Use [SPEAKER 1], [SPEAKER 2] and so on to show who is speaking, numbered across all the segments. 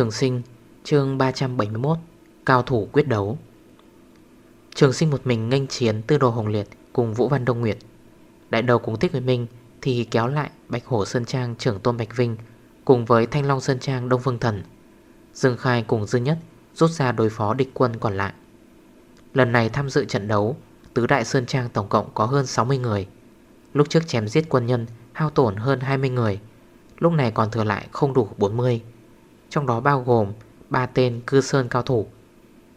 [SPEAKER 1] Trường sinh chương 371 Cao thủ quyết đấu. Trường sinh một mình nganh chiến tư đồ Hồng Liệt cùng Vũ Văn Đông Nguyệt. Đại đầu cùng Thích với mình, thì kéo lại Bạch Hổ Sơn Trang trưởng Tôn Bạch Vinh cùng với Thanh Long Sơn Trang Đông Phương Thần. Dương Khai cùng Dư Nhất rút ra đối phó địch quân còn lại. Lần này tham dự trận đấu Tứ Đại Sơn Trang tổng cộng có hơn 60 người. Lúc trước chém giết quân nhân hao tổn hơn 20 người. Lúc này còn thừa lại không đủ 40 trong đó bao gồm ba tên cư sơn cao thủ,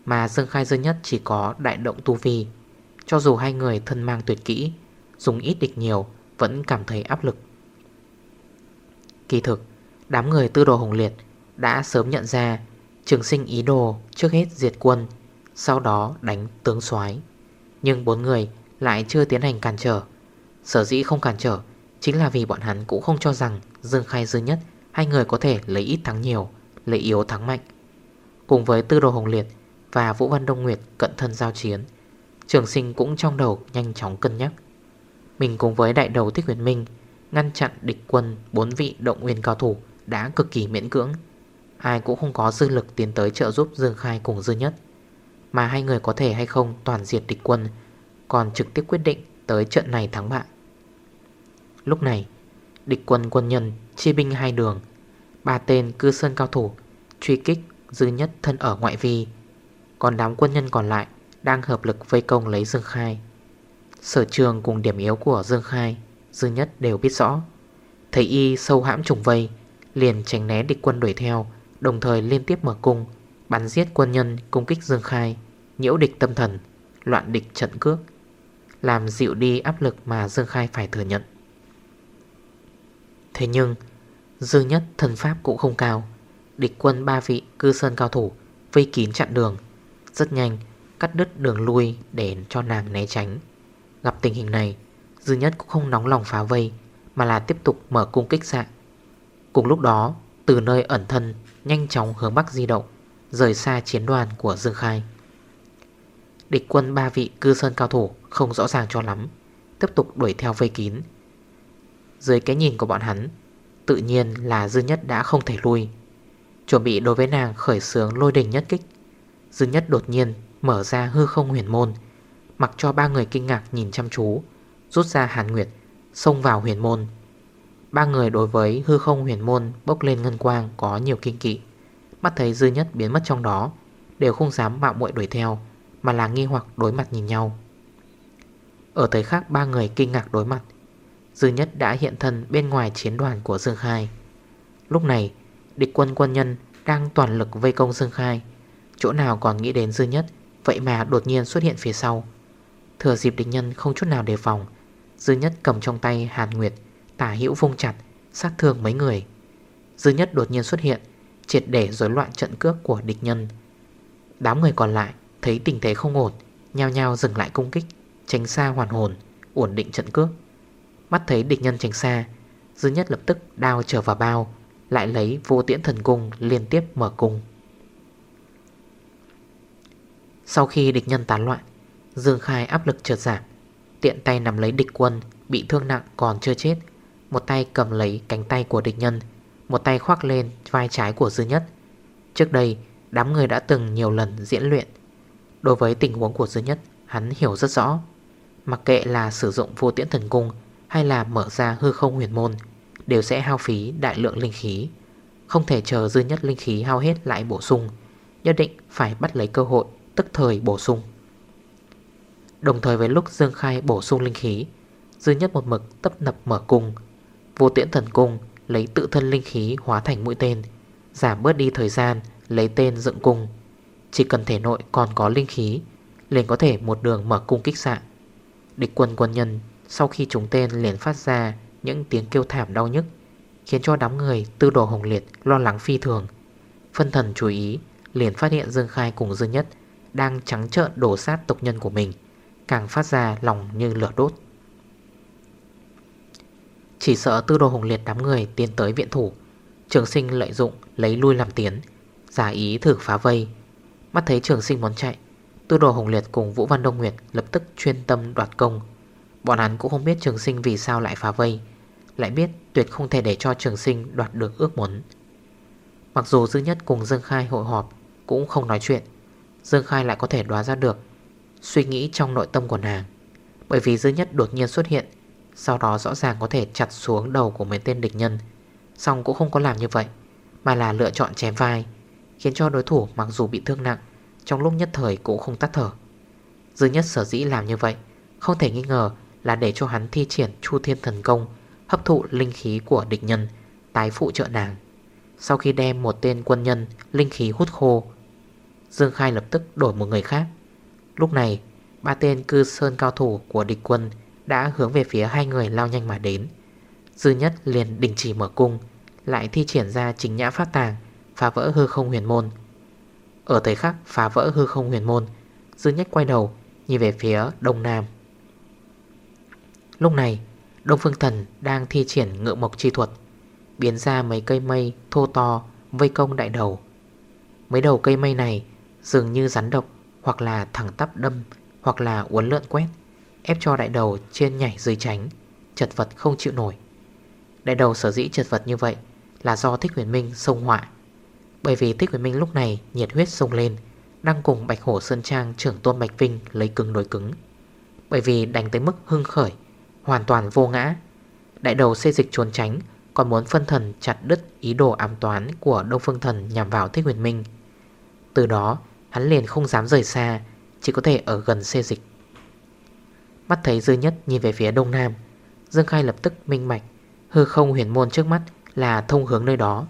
[SPEAKER 1] Mà Dương Khai Dương Nhất chỉ có đại động tu vi. Cho dù hai người thân mang tuyệt kỹ, Dùng ít địch nhiều, Vẫn cảm thấy áp lực. Kỳ thực, Đám người tư đồ hồng liệt Đã sớm nhận ra Trường sinh ý đồ trước hết diệt quân, Sau đó đánh tướng soái. Nhưng bốn người lại chưa tiến hành cản trở. Sở dĩ không cản trở Chính là vì bọn hắn cũng không cho rằng Dương Khai Dương Nhất Hai người có thể lấy ít thắng nhiều lấy yếu thắng mạnh. Cùng với Tư Đồ Hồng Liệt và Vũ Văn Đông Nguyệt cận thân giao chiến, Trường sinh cũng trong đầu nhanh chóng cân nhắc. Mình cùng với đại đầu Thích Huyền Minh Ngăn chặn địch quân bốn vị động nguyên cao thủ Đã cực kỳ miễn cưỡng. Ai cũng không có dư lực tiến tới trợ giúp Dương Khai cùng Dư Nhất. Mà hai người có thể hay không toàn diệt địch quân Còn trực tiếp quyết định tới trận này thắng bại. Lúc này, Địch quân quân nhân chia binh hai đường Ba tên cư sơn cao thủ Truy kích dư nhất thân ở ngoại vi. Còn đám quân nhân còn lại Đang hợp lực vây công lấy Dương Khai. Sở trường cùng điểm yếu của Dương Khai Dư nhất đều biết rõ. Thấy y sâu hãm trùng vây, Liền tránh né địch quân đuổi theo, Đồng thời liên tiếp mở cung, Bắn giết quân nhân cung kích Dương Khai, Nhiễu địch tâm thần, Loạn địch trận cước, Làm dịu đi áp lực mà Dương Khai phải thừa nhận. Thế nhưng Dư nhất thần pháp cũng không cao. Địch quân ba vị cư sơn cao thủ, Vây kín chặn đường. Rất nhanh, cắt đứt đường lui Để cho nàng né tránh. Gặp tình hình này, Dư nhất cũng không nóng lòng phá vây, Mà là tiếp tục mở cung kích xạ. Cùng lúc đó, từ nơi ẩn thân, Nhanh chóng hướng bắc di động, Rời xa chiến đoàn của Dương Khai. Địch quân ba vị cư sơn cao thủ Không rõ ràng cho lắm, Tiếp tục đuổi theo vây kín. Dưới cái nhìn của bọn hắn Tự nhiên là Dư Nhất đã không thể lui. Chuẩn bị đối với nàng khởi sướng lôi đình nhất kích, Dư Nhất đột nhiên mở ra hư không huyền môn, Mặc cho ba người kinh ngạc nhìn chăm chú, Rút ra hàn nguyệt, Xông vào huyền môn. Ba người đối với hư không huyền môn Bốc lên ngân quang có nhiều kinh kỵ. Mắt thấy Dư Nhất biến mất trong đó, Đều không dám mạo muội đuổi theo, Mà là nghi hoặc đối mặt nhìn nhau. Ở thời khắc ba người kinh ngạc đối mặt Dư Nhất đã hiện thân bên ngoài chiến đoàn của Dương Khai. Lúc này, địch quân quân nhân đang toàn lực vây công Dương Khai. Chỗ nào còn nghĩ đến Dư Nhất, Vậy mà đột nhiên xuất hiện phía sau. Thừa dịp địch nhân không chút nào đề phòng, Dư Nhất cầm trong tay Hàn Nguyệt, Tả hữu vung chặt, Sát thương mấy người. Dư Nhất đột nhiên xuất hiện, Triệt để rối loạn trận cước của địch nhân. Đám người còn lại Thấy tình thế không ổn, Nhao nhao dừng lại công kích, Tránh xa hoàn hồn, Ổn định trận cước Mắt thấy địch nhân tránh xa, Dư nhất lập tức đao trở vào bao, Lại lấy vô tiễn thần cung liên tiếp mở cung. Sau khi địch nhân tán loạn, Dương Khai áp lực trượt giảm, Tiện tay nằm lấy địch quân, Bị thương nặng còn chưa chết, Một tay cầm lấy cánh tay của địch nhân, Một tay khoác lên vai trái của Dư Nhất. Trước đây, đám người đã từng nhiều lần diễn luyện. Đối với tình huống của Dư Nhất, Hắn hiểu rất rõ. Mặc kệ là sử dụng vô tiễn thần cung hay là mở ra hư không huyền môn, Đều sẽ hao phí đại lượng linh khí. Không thể chờ dư nhất linh khí hao hết lại bổ sung, Nhất định phải bắt lấy cơ hội Tức thời bổ sung. Đồng thời với lúc Dương Khai bổ sung linh khí, Dư nhất một mực tấp nập mở cung. Vô tiễn thần cung Lấy tự thân linh khí hóa thành mũi tên, Giảm bớt đi thời gian Lấy tên dựng cung. Chỉ cần thể nội còn có linh khí, liền có thể một đường mở cung kích xạ. Địch quân quân nhân sau khi chúng tên liền phát ra những tiếng kêu thảm đau nhức, Khiến cho đám người tư đồ hồng liệt lo lắng phi thường. Phân thần chú ý, Liền phát hiện Dương Khai cùng Dương Nhất Đang trắng trợn đổ sát tộc nhân của mình, Càng phát ra lòng như lửa đốt. Chỉ sợ tư đồ hồng liệt đám người tiến tới viện thủ, Trường sinh lợi dụng lấy lui làm tiến, Giả ý thử phá vây. Mắt thấy trường sinh muốn chạy, Tư đồ hồng liệt cùng Vũ Văn Đông Nguyệt Lập tức chuyên tâm đoạt công. Bọn hắn cũng không biết trường sinh vì sao lại phá vây. Lại biết tuyệt không thể để cho trường sinh đoạt được ước muốn. Mặc dù Dư Nhất cùng Dương Khai hội họp Cũng không nói chuyện, Dương Khai lại có thể đoán ra được Suy nghĩ trong nội tâm của nàng. Bởi vì Dư Nhất đột nhiên xuất hiện, Sau đó rõ ràng có thể chặt xuống đầu của mấy tên địch nhân. Xong cũng không có làm như vậy, Mà là lựa chọn chém vai, Khiến cho đối thủ mặc dù bị thương nặng, Trong lúc nhất thời cũng không tắt thở. Dư Nhất sở dĩ làm như vậy, Không thể nghi ngờ là để cho hắn thi triển Chu Thiên Thần Công, Hấp thụ linh khí của địch nhân, Tái phụ trợ nàng. Sau khi đem một tên quân nhân Linh khí hút khô, Dương Khai lập tức đổi một người khác. Lúc này, Ba tên cư sơn cao thủ của địch quân Đã hướng về phía hai người lao nhanh mà đến. Dư nhất liền đình chỉ mở cung, Lại thi triển ra chính nhã phát tàng, Phá vỡ hư không huyền môn. Ở thời khắc phá vỡ hư không huyền môn, Dư nhất quay đầu, Nhìn về phía đông nam. Lúc này, Đông Phương Thần đang thi triển ngựa mộc chi thuật, Biến ra mấy cây mây thô to Vây công đại đầu. Mấy đầu cây mây này Dường như rắn độc Hoặc là thẳng tắp đâm Hoặc là uốn lượn quét, Ép cho đại đầu trên nhảy dưới tránh, Chật vật không chịu nổi. Đại đầu sở dĩ chật vật như vậy Là do Thích Huyền Minh sông họa. Bởi vì Thích Huyền Minh lúc này nhiệt huyết sông lên, Đang cùng Bạch Hổ Sơn Trang trưởng tôn Bạch Vinh lấy cứng đối cứng. Bởi vì đánh tới mức hưng khởi Hoàn toàn vô ngã. Đại đầu xây dịch trốn tránh Còn muốn phân thần chặt đứt ý đồ ám toán Của Đông Phương Thần nhằm vào Thích Huyền Minh. Từ đó, hắn liền không dám rời xa, Chỉ có thể ở gần xê dịch. Mắt thấy dư nhất nhìn về phía đông nam, Dương Khai lập tức minh mạch Hư không huyền môn trước mắt là thông hướng nơi đó.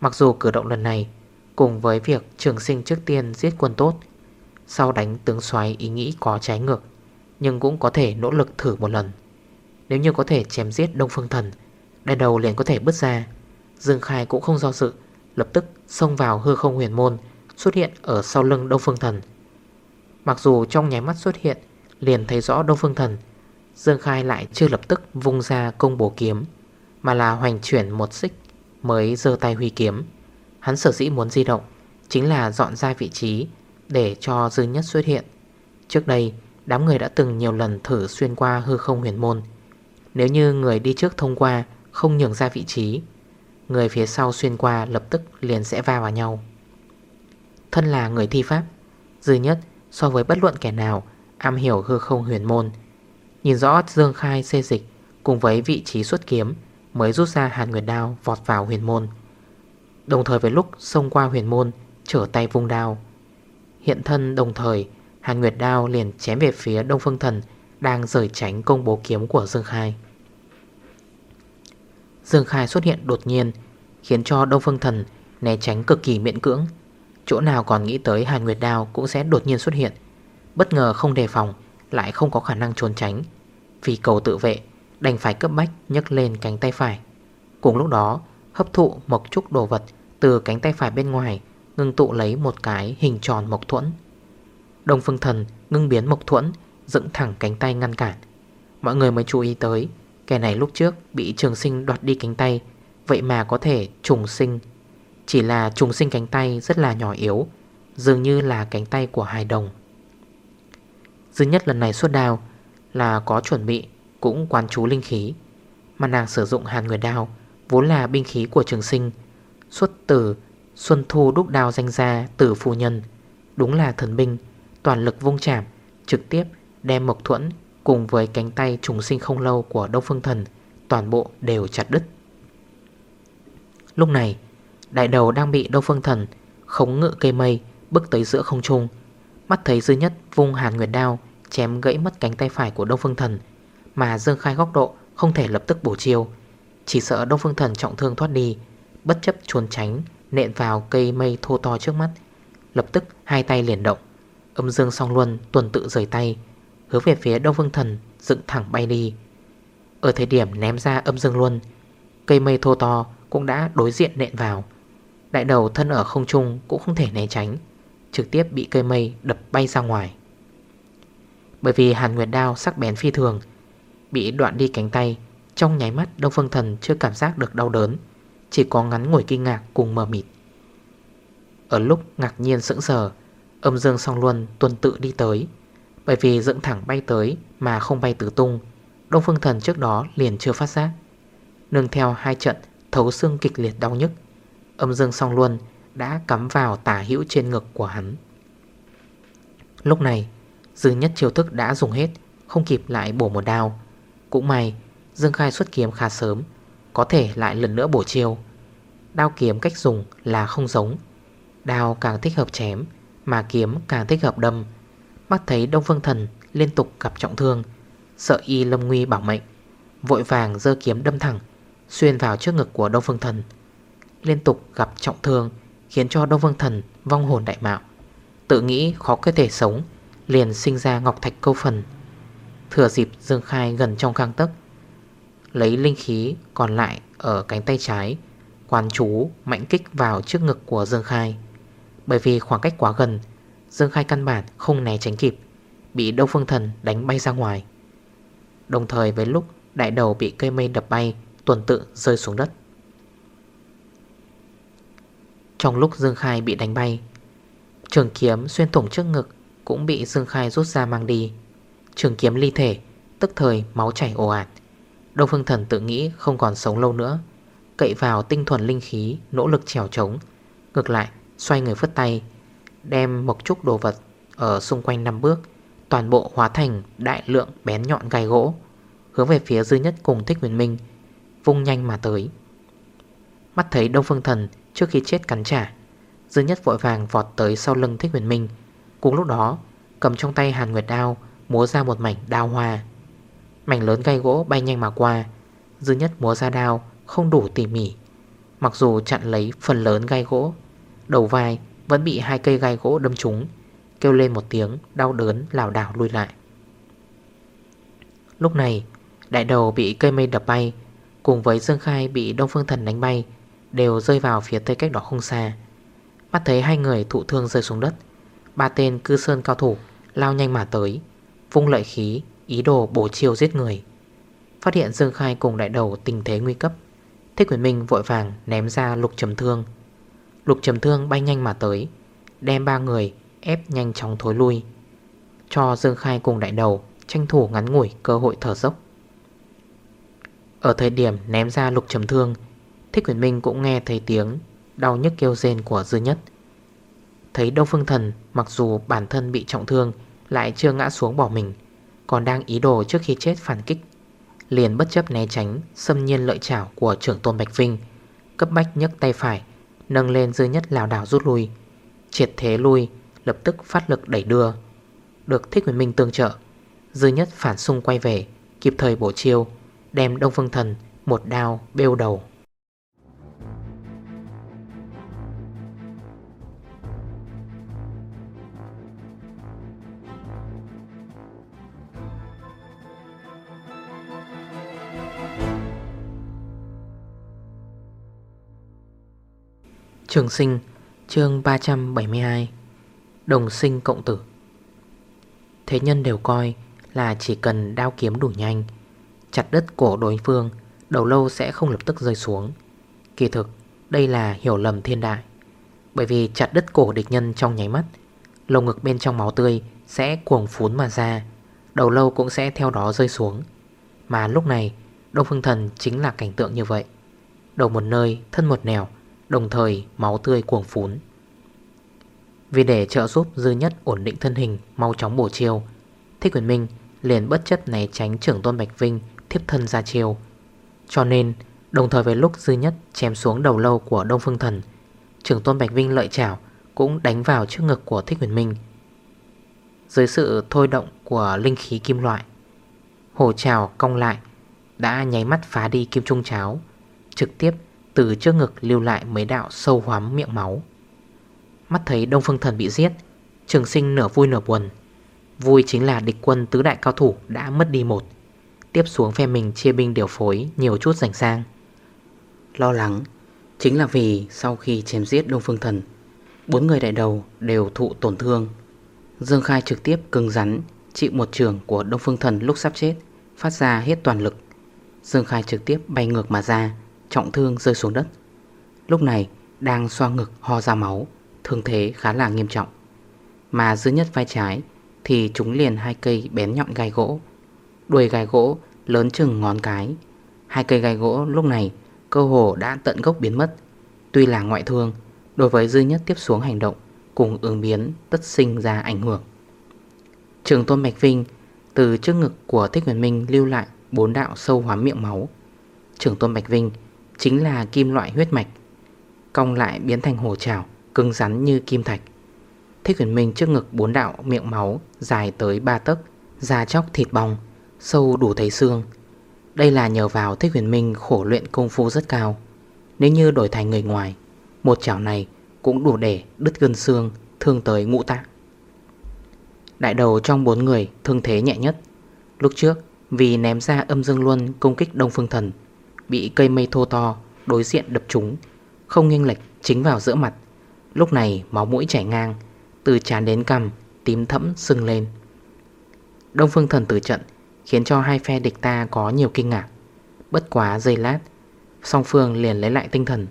[SPEAKER 1] Mặc dù cử động lần này Cùng với việc trường sinh trước tiên giết quân tốt, Sau đánh tướng xoáy ý nghĩ có trái ngược, Nhưng cũng có thể nỗ lực thử một lần. Nếu như có thể chém giết Đông Phương Thần Đại đầu liền có thể bứt ra. Dương Khai cũng không do sự, Lập tức xông vào hư không huyền môn, Xuất hiện ở sau lưng Đông Phương Thần. Mặc dù trong nháy mắt xuất hiện, Liền thấy rõ Đông Phương Thần, Dương Khai lại chưa lập tức vung ra công bố kiếm, Mà là hoành chuyển một xích Mới dơ tay huy kiếm. Hắn sở dĩ muốn di động Chính là dọn ra vị trí Để cho dư nhất xuất hiện. Trước đây, đám người đã từng nhiều lần thử xuyên qua hư không huyền môn nếu như người đi trước thông qua, Không nhường ra vị trí, Người phía sau xuyên qua lập tức liền sẽ va vào nhau. Thân là người thi pháp, Dư nhất so với bất luận kẻ nào Am hiểu hư không huyền môn, Nhìn rõ Dương Khai xê dịch Cùng với vị trí xuất kiếm Mới rút ra hàn nguyệt đao vọt vào huyền môn. Đồng thời với lúc xông qua huyền môn, Trở tay vung đao. Hiện thân đồng thời, Hàn nguyệt đao liền chém về phía Đông Phương Thần Đang rời tránh công bố kiếm của Dương Khai. Dương Khai xuất hiện đột nhiên, Khiến cho Đông Phương Thần né tránh cực kỳ miễn cưỡng. Chỗ nào còn nghĩ tới Hàn Nguyệt Đao cũng sẽ đột nhiên xuất hiện. Bất ngờ không đề phòng, Lại không có khả năng trốn tránh. Vì cầu tự vệ, Đành phải cấp bách nhấc lên cánh tay phải. Cùng lúc đó, hấp thụ mộc trúc đồ vật Từ cánh tay phải bên ngoài, Ngưng tụ lấy một cái hình tròn mộc thuẫn. Đông phương thần ngưng biến mộc thuẫn, Dựng thẳng cánh tay ngăn cản. Mọi người mới chú ý tới Kẻ này lúc trước bị trường sinh đoạt đi cánh tay, Vậy mà có thể trùng sinh. Chỉ là trùng sinh cánh tay rất là nhỏ yếu, Dường như là cánh tay của hài đồng. Dư nhất lần này xuất đao Là có chuẩn bị Cũng quán chú linh khí, Mà nàng sử dụng hàn nguyệt đao Vốn là binh khí của trường sinh, Xuất từ Xuân Thu đúc đao danh gia Tử phu nhân, Đúng là thần binh, Toàn lực vung chạm, Trực tiếp đem mộc thuẫn Cùng với cánh tay trùng sinh không lâu của Đông Phương Thần, Toàn bộ đều chặt đứt. Lúc này, Đại đầu đang bị Đông Phương Thần Khống ngự cây mây Bước tới giữa không trung. Mắt thấy dư nhất vung hàn nguyệt đao Chém gãy mất cánh tay phải của Đông Phương Thần, Mà dương khai góc độ Không thể lập tức bổ chiêu. Chỉ sợ Đông Phương Thần trọng thương thoát đi, Bất chấp trốn tránh, Nện vào cây mây thô to trước mắt. Lập tức hai tay liền động, Âm dương song luân tuần tự rời tay Hướng về phía Đông Phương Thần, dựng thẳng bay đi. Ở thời điểm ném ra âm dương luân, Cây mây thô to cũng đã đối diện nện vào. Đại đầu thân ở không trung cũng không thể né tránh, Trực tiếp bị cây mây đập bay ra ngoài. Bởi vì hàn nguyệt đao sắc bén phi thường, Bị đoạn đi cánh tay, Trong nháy mắt Đông Phương Thần chưa cảm giác được đau đớn, Chỉ có ngắn ngồi kinh ngạc cùng mờ mịt. Ở lúc ngạc nhiên sững sờ, Âm dương song luân tuần tự đi tới. Bởi vì dựng thẳng bay tới Mà không bay tứ tung, Đông Phương Thần trước đó liền chưa phát giác. Nương theo hai trận thấu xương kịch liệt đau nhức, Âm dương song luân đã cắm vào tả hữu trên ngực của hắn. Lúc này, Dư nhất chiêu thức đã dùng hết, Không kịp lại bổ một đao. Cũng may, Dương Khai xuất kiếm khá sớm, Có thể lại lần nữa bổ chiêu. Đao kiếm cách dùng là không giống. Đao càng thích hợp chém, Mà kiếm càng thích hợp đâm Mắt thấy Đông Phương Thần liên tục gặp trọng thương, Sợ y lâm nguy bảo mệnh, Vội vàng dơ kiếm đâm thẳng, Xuyên vào trước ngực của Đông Phương Thần. Liên tục gặp trọng thương Khiến cho Đông Phương Thần vong hồn đại mạo, Tự nghĩ khó có thể sống, Liền sinh ra ngọc thạch câu phần, Thừa dịp Dương Khai gần trong khang tấc, Lấy linh khí còn lại ở cánh tay trái, Quán chú mạnh kích vào trước ngực của Dương Khai. Bởi vì khoảng cách quá gần Dương Khai căn bản không né tránh kịp, Bị Đông Phương Thần đánh bay ra ngoài. Đồng thời với lúc đại đầu bị cây mây đập bay, Tuần tự rơi xuống đất. Trong lúc Dương Khai bị đánh bay, Trường kiếm xuyên thủng trước ngực Cũng bị Dương Khai rút ra mang đi. Trường kiếm ly thể, Tức thời máu chảy ồ ạt. Đông Phương Thần tự nghĩ không còn sống lâu nữa, Cậy vào tinh thuần linh khí, Nỗ lực trèo trống, Ngược lại, xoay người phất tay Đem một chút đồ vật Ở xung quanh năm bước, Toàn bộ hóa thành đại lượng bén nhọn gai gỗ, Hướng về phía dư nhất cùng Thích Huyền Minh, Vung nhanh mà tới. Mắt thấy Đông Phương Thần trước khi chết cắn trả Dư nhất vội vàng vọt tới sau lưng Thích Huyền Minh. Cùng lúc đó, Cầm trong tay Hàn Nguyệt Đao, Múa ra một mảnh đao hoa. Mảnh lớn gai gỗ bay nhanh mà qua Dư nhất múa ra đao Không đủ tỉ mỉ. Mặc dù chặn lấy phần lớn gai gỗ, Đầu vai vẫn bị hai cây gai gỗ đâm trúng, Kêu lên một tiếng, đau đớn lào đảo lui lại. Lúc này, Đại đầu bị cây mây đập bay, Cùng với Dương Khai bị Đông Phương Thần đánh bay, Đều rơi vào phía tây cách đó không xa. Mắt thấy hai người thụ thương rơi xuống đất, Ba tên cư sơn cao thủ Lao nhanh mà tới, Vung lợi khí, Ý đồ bổ chiêu giết người. Phát hiện Dương Khai cùng đại đầu tình thế nguy cấp, Thích Quyền Minh vội vàng ném ra lục trầm thương Lục trầm thương bay nhanh mà tới, Đem ba người ép nhanh chóng thối lui, Cho Dương Khai cùng đại đầu Tranh thủ ngắn ngủi cơ hội thở dốc. Ở thời điểm ném ra lục trầm thương, Thích Quyền Minh cũng nghe thấy tiếng Đau nhức kêu rên của Dư Nhất. Thấy Đông Phương Thần Mặc dù bản thân bị trọng thương Lại chưa ngã xuống bỏ mình, Còn đang ý đồ trước khi chết phản kích, Liền bất chấp né tránh Xâm nhiên lợi chảo của trưởng tôn Bạch Vinh, Cấp bách nhấc tay phải Nâng lên Dư Nhất lào đảo rút lui. Triệt thế lui, Lập tức phát lực đẩy đưa. Được Thích Quyền Minh tương trợ Dư Nhất phản xung quay về, Kịp thời bổ chiêu, Đem Đông Phương Thần một đao bêu đầu. Trường sinh chương 372 Đồng sinh cộng tử. Thế nhân đều coi là chỉ cần đao kiếm đủ nhanh Chặt đứt cổ đối phương Đầu lâu sẽ không lập tức rơi xuống. Kỳ thực đây là hiểu lầm thiên đại Bởi vì chặt đứt cổ địch nhân trong nháy mắt Lồng ngực bên trong máu tươi Sẽ cuồng phún mà ra Đầu lâu cũng sẽ theo đó rơi xuống. Mà lúc này Đông Phương Thần chính là cảnh tượng như vậy. Đầu một nơi, thân một nẻo Đồng thời máu tươi cuồng phún. Vì để trợ giúp dư nhất ổn định thân hình, Mau chóng bổ chiêu, Thích Quyền Minh liền bất chấp né tránh trưởng tôn Bạch Vinh, Thiếp thân ra chiêu. Cho nên, đồng thời với lúc dư nhất Chém xuống đầu lâu của Đông Phương Thần, Trưởng tôn Bạch Vinh lợi chảo Cũng đánh vào trước ngực của Thích Quyền Minh. Dưới sự thôi động của linh khí kim loại, Hồ trào cong lại, Đã nháy mắt phá đi kim trung cháo, Trực tiếp từ trước ngực lưu lại mấy đạo sâu hoắm miệng máu. Mắt thấy Đông Phương Thần bị giết, Trường sinh nửa vui nửa buồn. Vui chính là địch quân tứ đại cao thủ đã mất đi một. Tiếp xuống phe mình chia binh điều phối nhiều chút rảnh sang
[SPEAKER 2] Lo lắng Chính là vì sau khi chém giết Đông Phương Thần, Bốn người đại đầu đều thụ tổn thương. Dương Khai trực tiếp cứng rắn Chịu một trường của Đông Phương Thần lúc sắp chết, Phát ra hết toàn lực. Dương Khai trực tiếp bay ngược mà ra. Trọng thương rơi xuống đất. Lúc này, đang xoa ngực ho ra máu, Thương thế khá là nghiêm trọng. Mà dưới nhất vai trái Thì chúng liền hai cây bén nhọn gai gỗ, Đuôi gai gỗ lớn chừng ngón cái. Hai cây gai gỗ lúc này Cơ hồ đã tận gốc biến mất. Tuy là ngoại thương, Đối với dư nhất tiếp xuống hành động Cùng ứng biến tất sinh ra ảnh hưởng. Trường Tôn Bạch Vinh Từ trước ngực của Thích Huyền Minh lưu lại Bốn đạo sâu hóa miệng máu. Trường Tôn Bạch Vinh Chính là kim loại huyết mạch, Cong lại biến thành hồ trào Cưng rắn như kim thạch. Thích huyền minh trước ngực bốn đạo miệng máu Dài tới ba tấc, Da chóc thịt bong, Sâu đủ thấy xương. Đây là nhờ vào Thích huyền minh khổ luyện công phu rất cao. Nếu như đổi thành người ngoài, Một chảo này cũng đủ để đứt gân xương, Thương tới ngũ tạng. Đại đầu trong bốn người thương thế nhẹ nhất. Lúc trước, vì ném ra âm dương luân công kích Đông Phương Thần Bị cây mây thô to đối diện đập trúng, Không nghiêng lệch chính vào giữa mặt. Lúc này máu mũi chảy ngang, Từ chán đến cằm, tím thẫm sưng lên. Đông Phương Thần tử trận Khiến cho hai phe địch ta có nhiều kinh ngạc. Bất quá giây lát, Song Phương liền lấy lại tinh thần.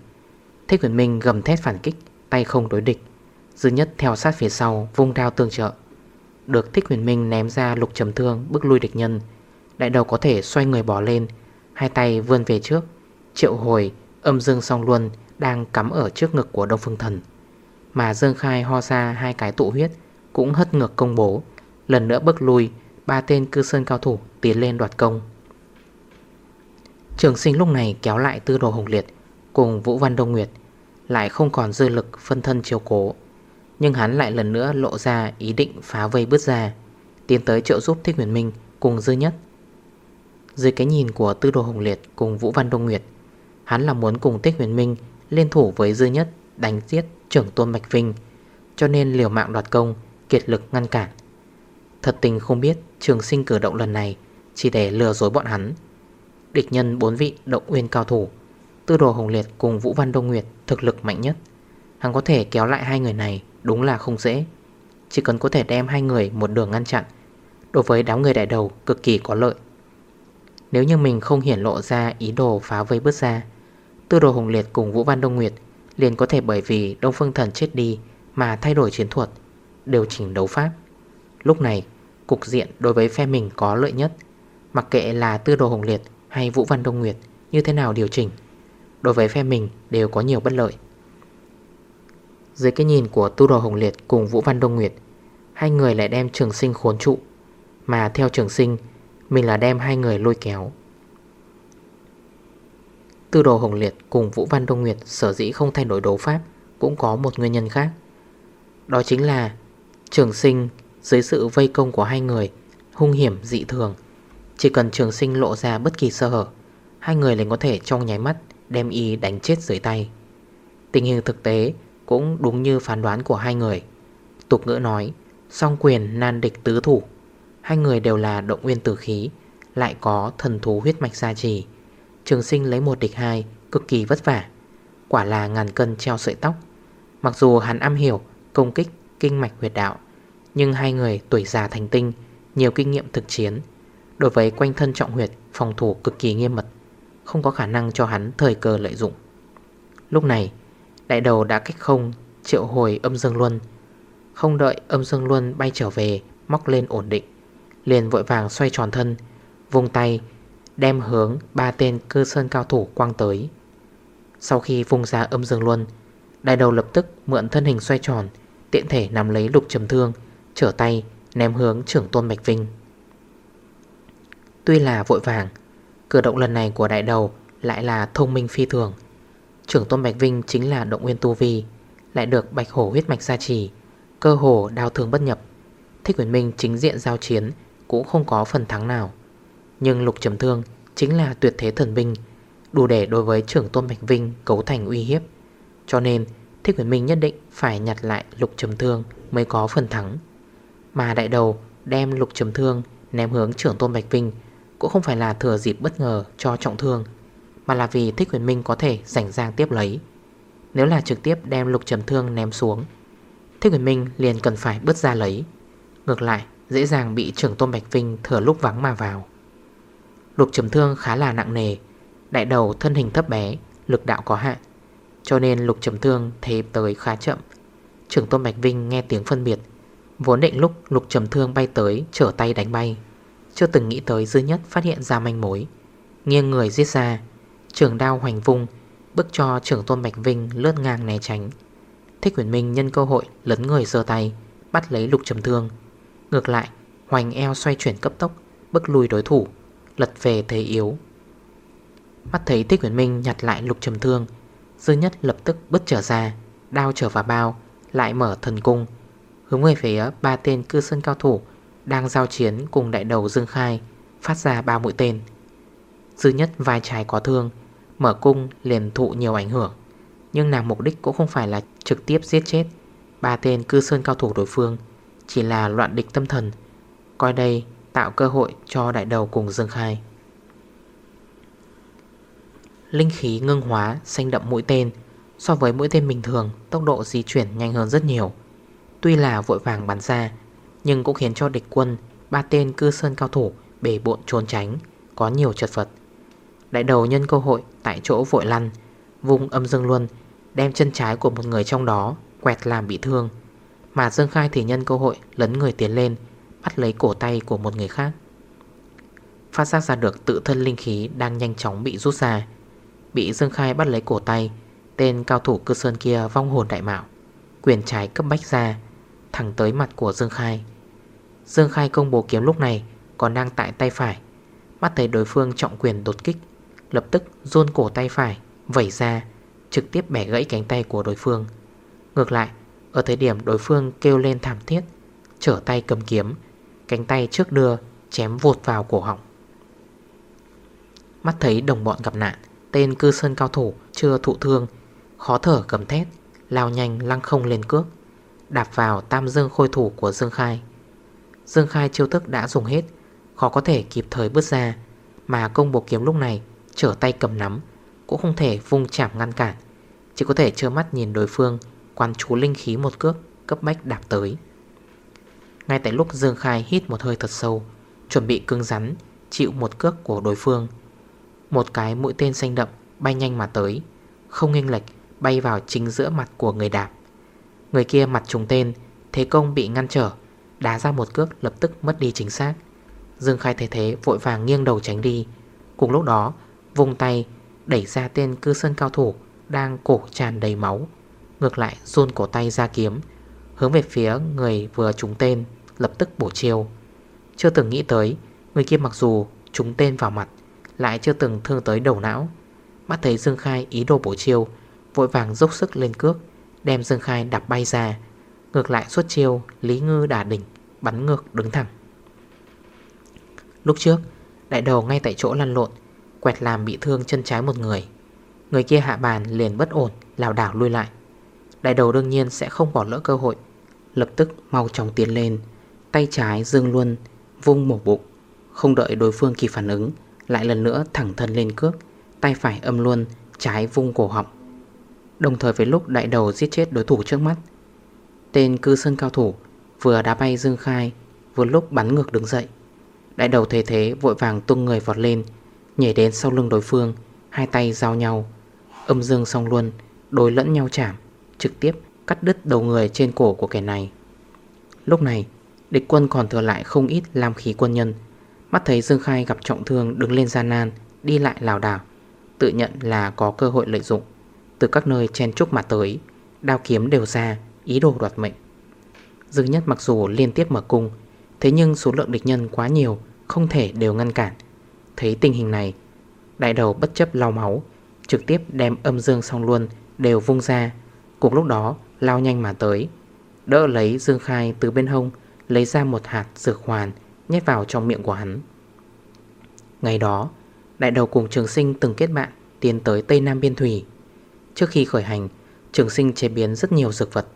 [SPEAKER 2] Thích Quyền Minh gầm thét phản kích, Tay không đối địch Dư nhất theo sát phía sau vung đao tương trợ. Được Thích Huyền Minh ném ra lục trầm thương, Bước lui địch nhân, Đại đầu có thể xoay người bỏ lên Hai tay vươn về trước, Triệu hồi âm dương song luân Đang cắm ở trước ngực của Đông Phương Thần. Mà Dương Khai ho ra hai cái tụ huyết Cũng hất ngược công bố. Lần nữa bước lui, Ba tên cư sơn cao thủ tiến lên đoạt công. Trường sinh lúc này kéo lại tư đồ hồng liệt Cùng Vũ Văn Đông Nguyệt, Lại không còn dư lực phân thân chiều cố. Nhưng hắn lại lần nữa lộ ra ý định phá vây bước ra, Tiến tới trợ giúp Thích Huyền Minh cùng dư nhất dưới cái nhìn của Tư Đồ Hồng Liệt cùng Vũ Văn Đông Nguyệt, Hắn là muốn cùng Tích Huyền Minh Liên thủ với Dư Nhất Đánh giết trưởng tôn Bạch Vinh, Cho nên liều mạng đoạt công, Kiệt lực ngăn cản. Thật tình không biết trường sinh cử động lần này Chỉ để lừa dối bọn hắn. Địch nhân bốn vị động uyên cao thủ, Tư đồ Hồng Liệt cùng Vũ Văn Đông Nguyệt Thực lực mạnh nhất. Hắn có thể kéo lại hai người này Đúng là không dễ. Chỉ cần có thể đem hai người một đường ngăn chặn, Đối với đám người đại đầu cực kỳ có lợi nếu như mình không hiển lộ ra ý đồ phá vây bước ra, Tư đồ Hùng Liệt cùng Vũ Văn Đông Nguyệt Liền có thể bởi vì Đông Phương Thần chết đi Mà thay đổi chiến thuật, Điều chỉnh đấu pháp. Lúc này, cục diện đối với phe mình có lợi nhất. Mặc kệ là Tư đồ Hùng Liệt hay Vũ Văn Đông Nguyệt Như thế nào điều chỉnh, Đối với phe mình đều có nhiều bất lợi. Dưới cái nhìn của Tư đồ Hồng Liệt cùng Vũ Văn Đông Nguyệt, Hai người lại đem trường sinh khốn trụ. Mà theo trường sinh mình là đem hai người lôi kéo. Tư đồ Hồng Liệt cùng Vũ Văn Đông Nguyệt sở dĩ không thay đổi đấu pháp Cũng có một nguyên nhân khác. Đó chính là Trường sinh dưới sự vây công của hai người Hung hiểm dị thường. Chỉ cần trường sinh lộ ra bất kỳ sơ hở, Hai người liền có thể trong nháy mắt Đem y đánh chết dưới tay. Tình hình thực tế cũng đúng như phán đoán của hai người. Tục ngữ nói, Song quyền nan địch tứ thủ. Hai người đều là động nguyên tử khí, Lại có thần thú huyết mạch gia trì. Trường sinh lấy một địch hai, Cực kỳ vất vả. Quả là ngàn cân treo sợi tóc. Mặc dù hắn am hiểu, công kích, kinh mạch huyệt đạo, Nhưng hai người tuổi già thành tinh, Nhiều kinh nghiệm thực chiến. Đối với quanh thân trọng huyệt, Phòng thủ cực kỳ nghiêm mật, Không có khả năng cho hắn thời cơ lợi dụng. Lúc này, Đại đầu đã cách không, triệu hồi âm dương luân. Không đợi âm dương luân bay trở về, Móc lên ổn định. Liền vội vàng xoay tròn thân Vùng tay, Đem hướng ba tên cơ sơn cao thủ quang tới. Sau khi vùng ra âm dương luân, Đại đầu lập tức mượn thân hình xoay tròn, Tiện thể nắm lấy lục trầm thương, Trở tay ném hướng trưởng tôn Bạch Vinh. Tuy là vội vàng, Cử động lần này của đại đầu Lại là thông minh phi thường. Trưởng tôn Bạch Vinh chính là động nguyên tu vi, Lại được bạch hổ huyết mạch gia trì, Cơ hồ đào thương bất nhập. Thích Quyền Minh chính diện giao chiến cũng không có phần thắng nào. Nhưng lục trầm thương chính là tuyệt thế thần binh, Đủ để đối với trưởng tôn Bạch Vinh cấu thành uy hiếp. Cho nên, Thích Quyền Minh nhất định phải nhặt lại lục trầm thương mới có phần thắng. Mà đại đầu đem lục trầm thương ném hướng trưởng tôn Bạch Vinh Cũng không phải là thừa dịp bất ngờ cho trọng thương, Mà là vì Thích Quyền Minh có thể rảnh ràng tiếp lấy.
[SPEAKER 1] Nếu là trực tiếp đem lục trầm thương ném xuống, Thích Quyền Minh liền cần phải bứt ra lấy. Ngược lại dễ dàng bị trưởng tôn Bạch Vinh thừa lúc vắng mà vào. Lục trầm thương khá là nặng nề, Đại đầu thân hình thấp bé, Lực đạo có hạn, Cho nên lục trầm thương thế tới khá chậm. Trưởng tôn Bạch Vinh nghe tiếng phân biệt, Vốn định lúc lục trầm thương bay tới Trở tay đánh bay, Chưa từng nghĩ tới dư nhất phát hiện ra manh mối, Nghiêng người giết ra. Trường đao hoành vung, Bức cho trưởng tôn Bạch Vinh lướt ngang né tránh. Thích Quyền Minh nhân cơ hội lấn người giơ tay, Bắt lấy lục trầm thương. Ngược lại, hoành eo xoay chuyển cấp tốc Bức lùi đối thủ, Lật về thế yếu. Mắt thấy Thích Quyền Minh nhặt lại lục trầm thương, Dư nhất lập tức bứt trở ra, Đao trở vào bao, Lại mở thần cung. Hướng về phía ba tên cư sơn cao thủ Đang giao chiến cùng đại đầu Dương Khai, Phát ra ba mũi tên. Dư nhất vai trái có thương, Mở cung liền thụ nhiều ảnh hưởng. Nhưng nàng mục đích cũng không phải là trực tiếp giết chết Ba tên cư sơn cao thủ đối phương chỉ là loạn địch tâm thần. Coi đây, tạo cơ hội cho đại đầu cùng Dương Khai. Linh khí ngưng hóa, xanh đậm mũi tên. So với mũi tên bình thường, Tốc độ di chuyển nhanh hơn rất nhiều. Tuy là vội vàng bắn ra, Nhưng cũng khiến cho địch quân, Ba tên cư sơn cao thủ bể bộn trốn tránh, Có nhiều chật vật. Đại đầu nhân cơ hội tại chỗ vội lăn Vùng âm dương luân, Đem chân trái của một người trong đó Quẹt làm bị thương. Mà Dương Khai thì nhân cơ hội lấn người tiến lên, Bắt lấy cổ tay của một người khác. Phát giác ra được tự thân linh khí Đang nhanh chóng bị rút ra, Bị Dương Khai bắt lấy cổ tay, Tên cao thủ cư sơn kia vong hồn đại mạo, Quyền trái cấp bách ra, Thẳng tới mặt của Dương Khai. Dương Khai công bố kiếm lúc này Còn đang tại tay phải, Mắt thấy đối phương trọng quyền đột kích, Lập tức rôn cổ tay phải, Vẩy ra, Trực tiếp bẻ gãy cánh tay của đối phương. Ngược lại ở thời điểm đối phương kêu lên thảm thiết, Trở tay cầm kiếm, Cánh tay trước đưa Chém vụt vào cổ họng. Mắt thấy đồng bọn gặp nạn, Tên cư sơn cao thủ chưa thụ thương, Khó thở cầm thét, Lao nhanh lăng không lên cước, Đạp vào tam dương khôi thủ của Dương Khai. Dương Khai chiêu thức đã dùng hết, Khó có thể kịp thời bước ra, Mà công bộ kiếm lúc này Trở tay cầm nắm, Cũng không thể vung chạm ngăn cản, Chỉ có thể trơ mắt nhìn đối phương Quan chú linh khí một cước, Cấp bách đạp tới. Ngay tại lúc Dương Khai hít một hơi thật sâu, Chuẩn bị cưng rắn, Chịu một cước của đối phương, Một cái mũi tên xanh đậm bay nhanh mà tới, Không nghênh lệch, Bay vào chính giữa mặt của người đạp. Người kia mặt trùng tên, Thế công bị ngăn trở, Đá ra một cước lập tức mất đi chính xác. Dương Khai thấy thế vội vàng nghiêng đầu tránh đi. Cùng lúc đó, Vùng tay đẩy ra tên cư sơn cao thủ Đang cổ tràn đầy máu. Ngược lại run cổ tay ra kiếm, Hướng về phía người vừa trúng tên, Lập tức bổ chiêu. Chưa từng nghĩ tới, Người kia mặc dù trúng tên vào mặt, Lại chưa từng thương tới đầu não. Mắt thấy Dương Khai ý đồ bổ chiêu, Vội vàng dốc sức lên cước, Đem Dương Khai đạp bay ra. Ngược lại suốt chiêu, Lý Ngư đả đỉnh, Bắn ngược đứng thẳng. Lúc trước, Đại đầu ngay tại chỗ lăn lộn, Quẹt làm bị thương chân trái một người. Người kia hạ bàn liền bất ổn Lào đảo lui lại. Đại đầu đương nhiên sẽ không bỏ lỡ cơ hội. Lập tức mau chóng tiến lên, Tay trái dương luôn Vung một bụng. Không đợi đối phương kịp phản ứng, Lại lần nữa thẳng thân lên cước, Tay phải âm luôn Trái vung cổ họng. Đồng thời với lúc đại đầu giết chết đối thủ trước mắt, Tên cư sơn cao thủ Vừa đá bay Dương Khai, Vừa lúc bắn ngược đứng dậy. Đại đầu thế thế vội vàng tung người vọt lên, Nhảy đến sau lưng đối phương, Hai tay giao nhau, Âm dương song luôn Đối lẫn nhau chạm. Trực tiếp cắt đứt đầu người trên cổ của kẻ này. Lúc này, Địch quân còn thừa lại không ít làm khí quân nhân. Mắt thấy Dương Khai gặp trọng thương đứng lên gian nan, Đi lại lào đảo, Tự nhận là có cơ hội lợi dụng. Từ các nơi chen trúc mà tới, Đao kiếm đều ra, Ý đồ đoạt mệnh. Dương Nhất mặc dù liên tiếp mở cung, Thế nhưng số lượng địch nhân quá nhiều, Không thể đều ngăn cản. Thấy tình hình này, Đại đầu bất chấp lau máu, Trực tiếp đem âm dương xong luôn Đều vung ra Cùng lúc đó, lao nhanh mà tới. Đỡ lấy Dương Khai từ bên hông, Lấy ra một hạt dược hoàn, Nhét vào trong miệng của hắn. Ngày đó, Đại đầu cùng trường sinh từng kết bạn Tiến tới Tây Nam Biên Thủy. Trước khi khởi hành, Trường sinh chế biến rất nhiều dược vật.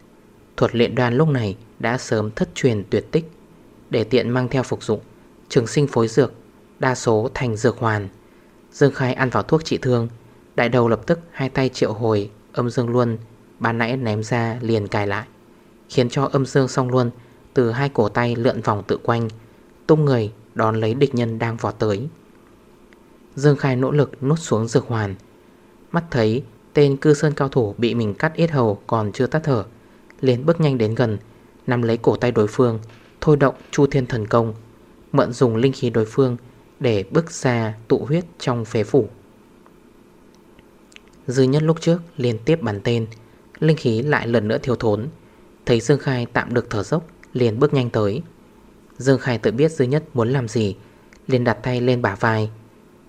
[SPEAKER 1] Thuật luyện đoàn lúc này đã sớm thất truyền tuyệt tích. Để tiện mang theo phục dụng, Trường sinh phối dược, Đa số thành dược hoàn. Dương Khai ăn vào thuốc trị thương, Đại đầu lập tức hai tay triệu hồi, âm dương luân Ban nãy ném ra liền cài lại, Khiến cho âm dương song luôn Từ hai cổ tay lượn vòng tự quanh, Tung người đón lấy địch nhân đang vọt tới. Dương Khai nỗ lực nút xuống dược hoàn. Mắt thấy tên cư sơn cao thủ bị mình cắt ít hầu còn chưa tắt thở, liền bước nhanh đến gần, Nắm lấy cổ tay đối phương, Thôi động chu thiên thần công, Mượn dùng linh khí đối phương Để bước ra tụ huyết trong phế phủ. Dư nhất lúc trước liên tiếp bắn tên Linh khí lại lần nữa thiếu thốn. Thấy Dương Khai tạm được thở dốc, Liền bước nhanh tới. Dương Khai tự biết Dư nhất muốn làm gì, Liền đặt tay lên bả vai.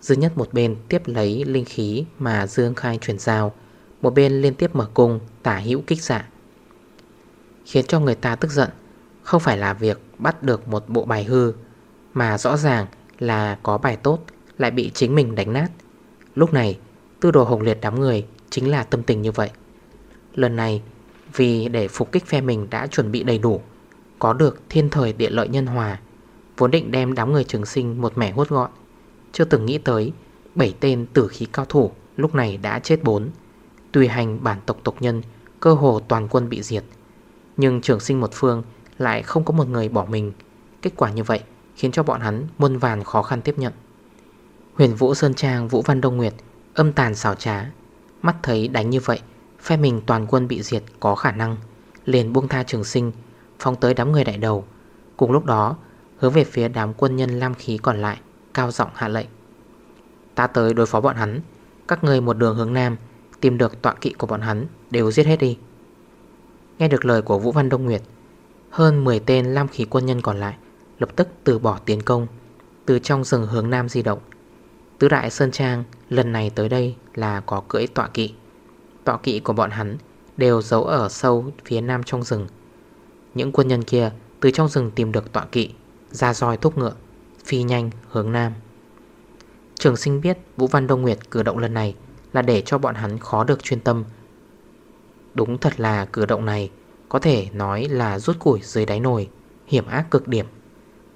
[SPEAKER 1] Dư nhất một bên tiếp lấy linh khí Mà Dương Khai chuyển giao, Một bên liên tiếp mở cung, Tả hữu kích xạ. Khiến cho người ta tức giận, Không phải là việc bắt được một bộ bài hư, Mà rõ ràng là có bài tốt Lại bị chính mình đánh nát. Lúc này, tư đồ hồng liệt đám người Chính là tâm tình như vậy. Lần này, vì để phục kích phe mình đã chuẩn bị đầy đủ, Có được thiên thời địa lợi nhân hòa, Vốn định đem đám người trường sinh một mẻ hốt gọn Chưa từng nghĩ tới 7 tên tử khí cao thủ lúc này đã chết 4 Tùy hành bản tộc tộc nhân, Cơ hồ toàn quân bị diệt, Nhưng trường sinh một phương Lại không có một người bỏ mình. Kết quả như vậy khiến cho bọn hắn muôn vàn khó khăn tiếp nhận. Huyền Vũ Sơn Trang Vũ Văn Đông Nguyệt Âm tàn xảo trá, Mắt thấy đánh như vậy Phe mình toàn quân bị diệt có khả năng, Liền buông tha trường sinh, Phóng tới đám người đại đầu. Cùng lúc đó, hướng về phía đám quân nhân lam khí còn lại, Cao giọng hạ lệnh. Ta tới đối phó bọn hắn, Các người một đường hướng nam, Tìm được tọa kỵ của bọn hắn, Đều giết hết đi. Nghe được lời của Vũ Văn Đông Nguyệt, Hơn 10 tên lam khí quân nhân còn lại Lập tức từ bỏ tiến công, Từ trong rừng hướng nam di động. Tứ Đại Sơn Trang lần này tới đây là có cưỡi tọa kỵ. Tọa kỵ của bọn hắn đều giấu ở sâu phía nam trong rừng. Những quân nhân kia từ trong rừng tìm được tọa kỵ, Ra roi thúc ngựa, Phi nhanh hướng nam. Trường sinh biết Vũ Văn Đông Nguyệt cử động lần này Là để cho bọn hắn khó được chuyên tâm. Đúng thật là cử động này Có thể nói là rút củi dưới đáy nồi, Hiểm ác cực điểm.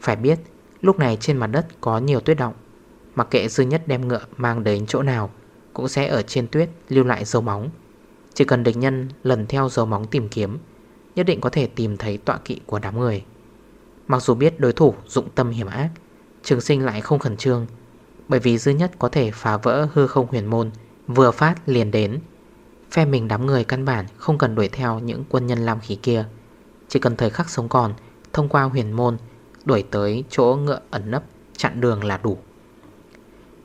[SPEAKER 1] Phải biết, lúc này trên mặt đất có nhiều tuyết động, Mặc kệ dư nhất đem ngựa mang đến chỗ nào cũng sẽ ở trên tuyết lưu lại dấu móng. Chỉ cần địch nhân lần theo dấu móng tìm kiếm, Nhất định có thể tìm thấy tọa kỵ của đám người. Mặc dù biết đối thủ dụng tâm hiểm ác, Trường sinh lại không khẩn trương, Bởi vì dư nhất có thể phá vỡ hư không huyền môn Vừa phát liền đến. Phe mình đám người căn bản không cần đuổi theo những quân nhân lam khí kia. Chỉ cần thời khắc sống còn, Thông qua huyền môn, Đuổi tới chỗ ngựa ẩn nấp Chặn đường là đủ.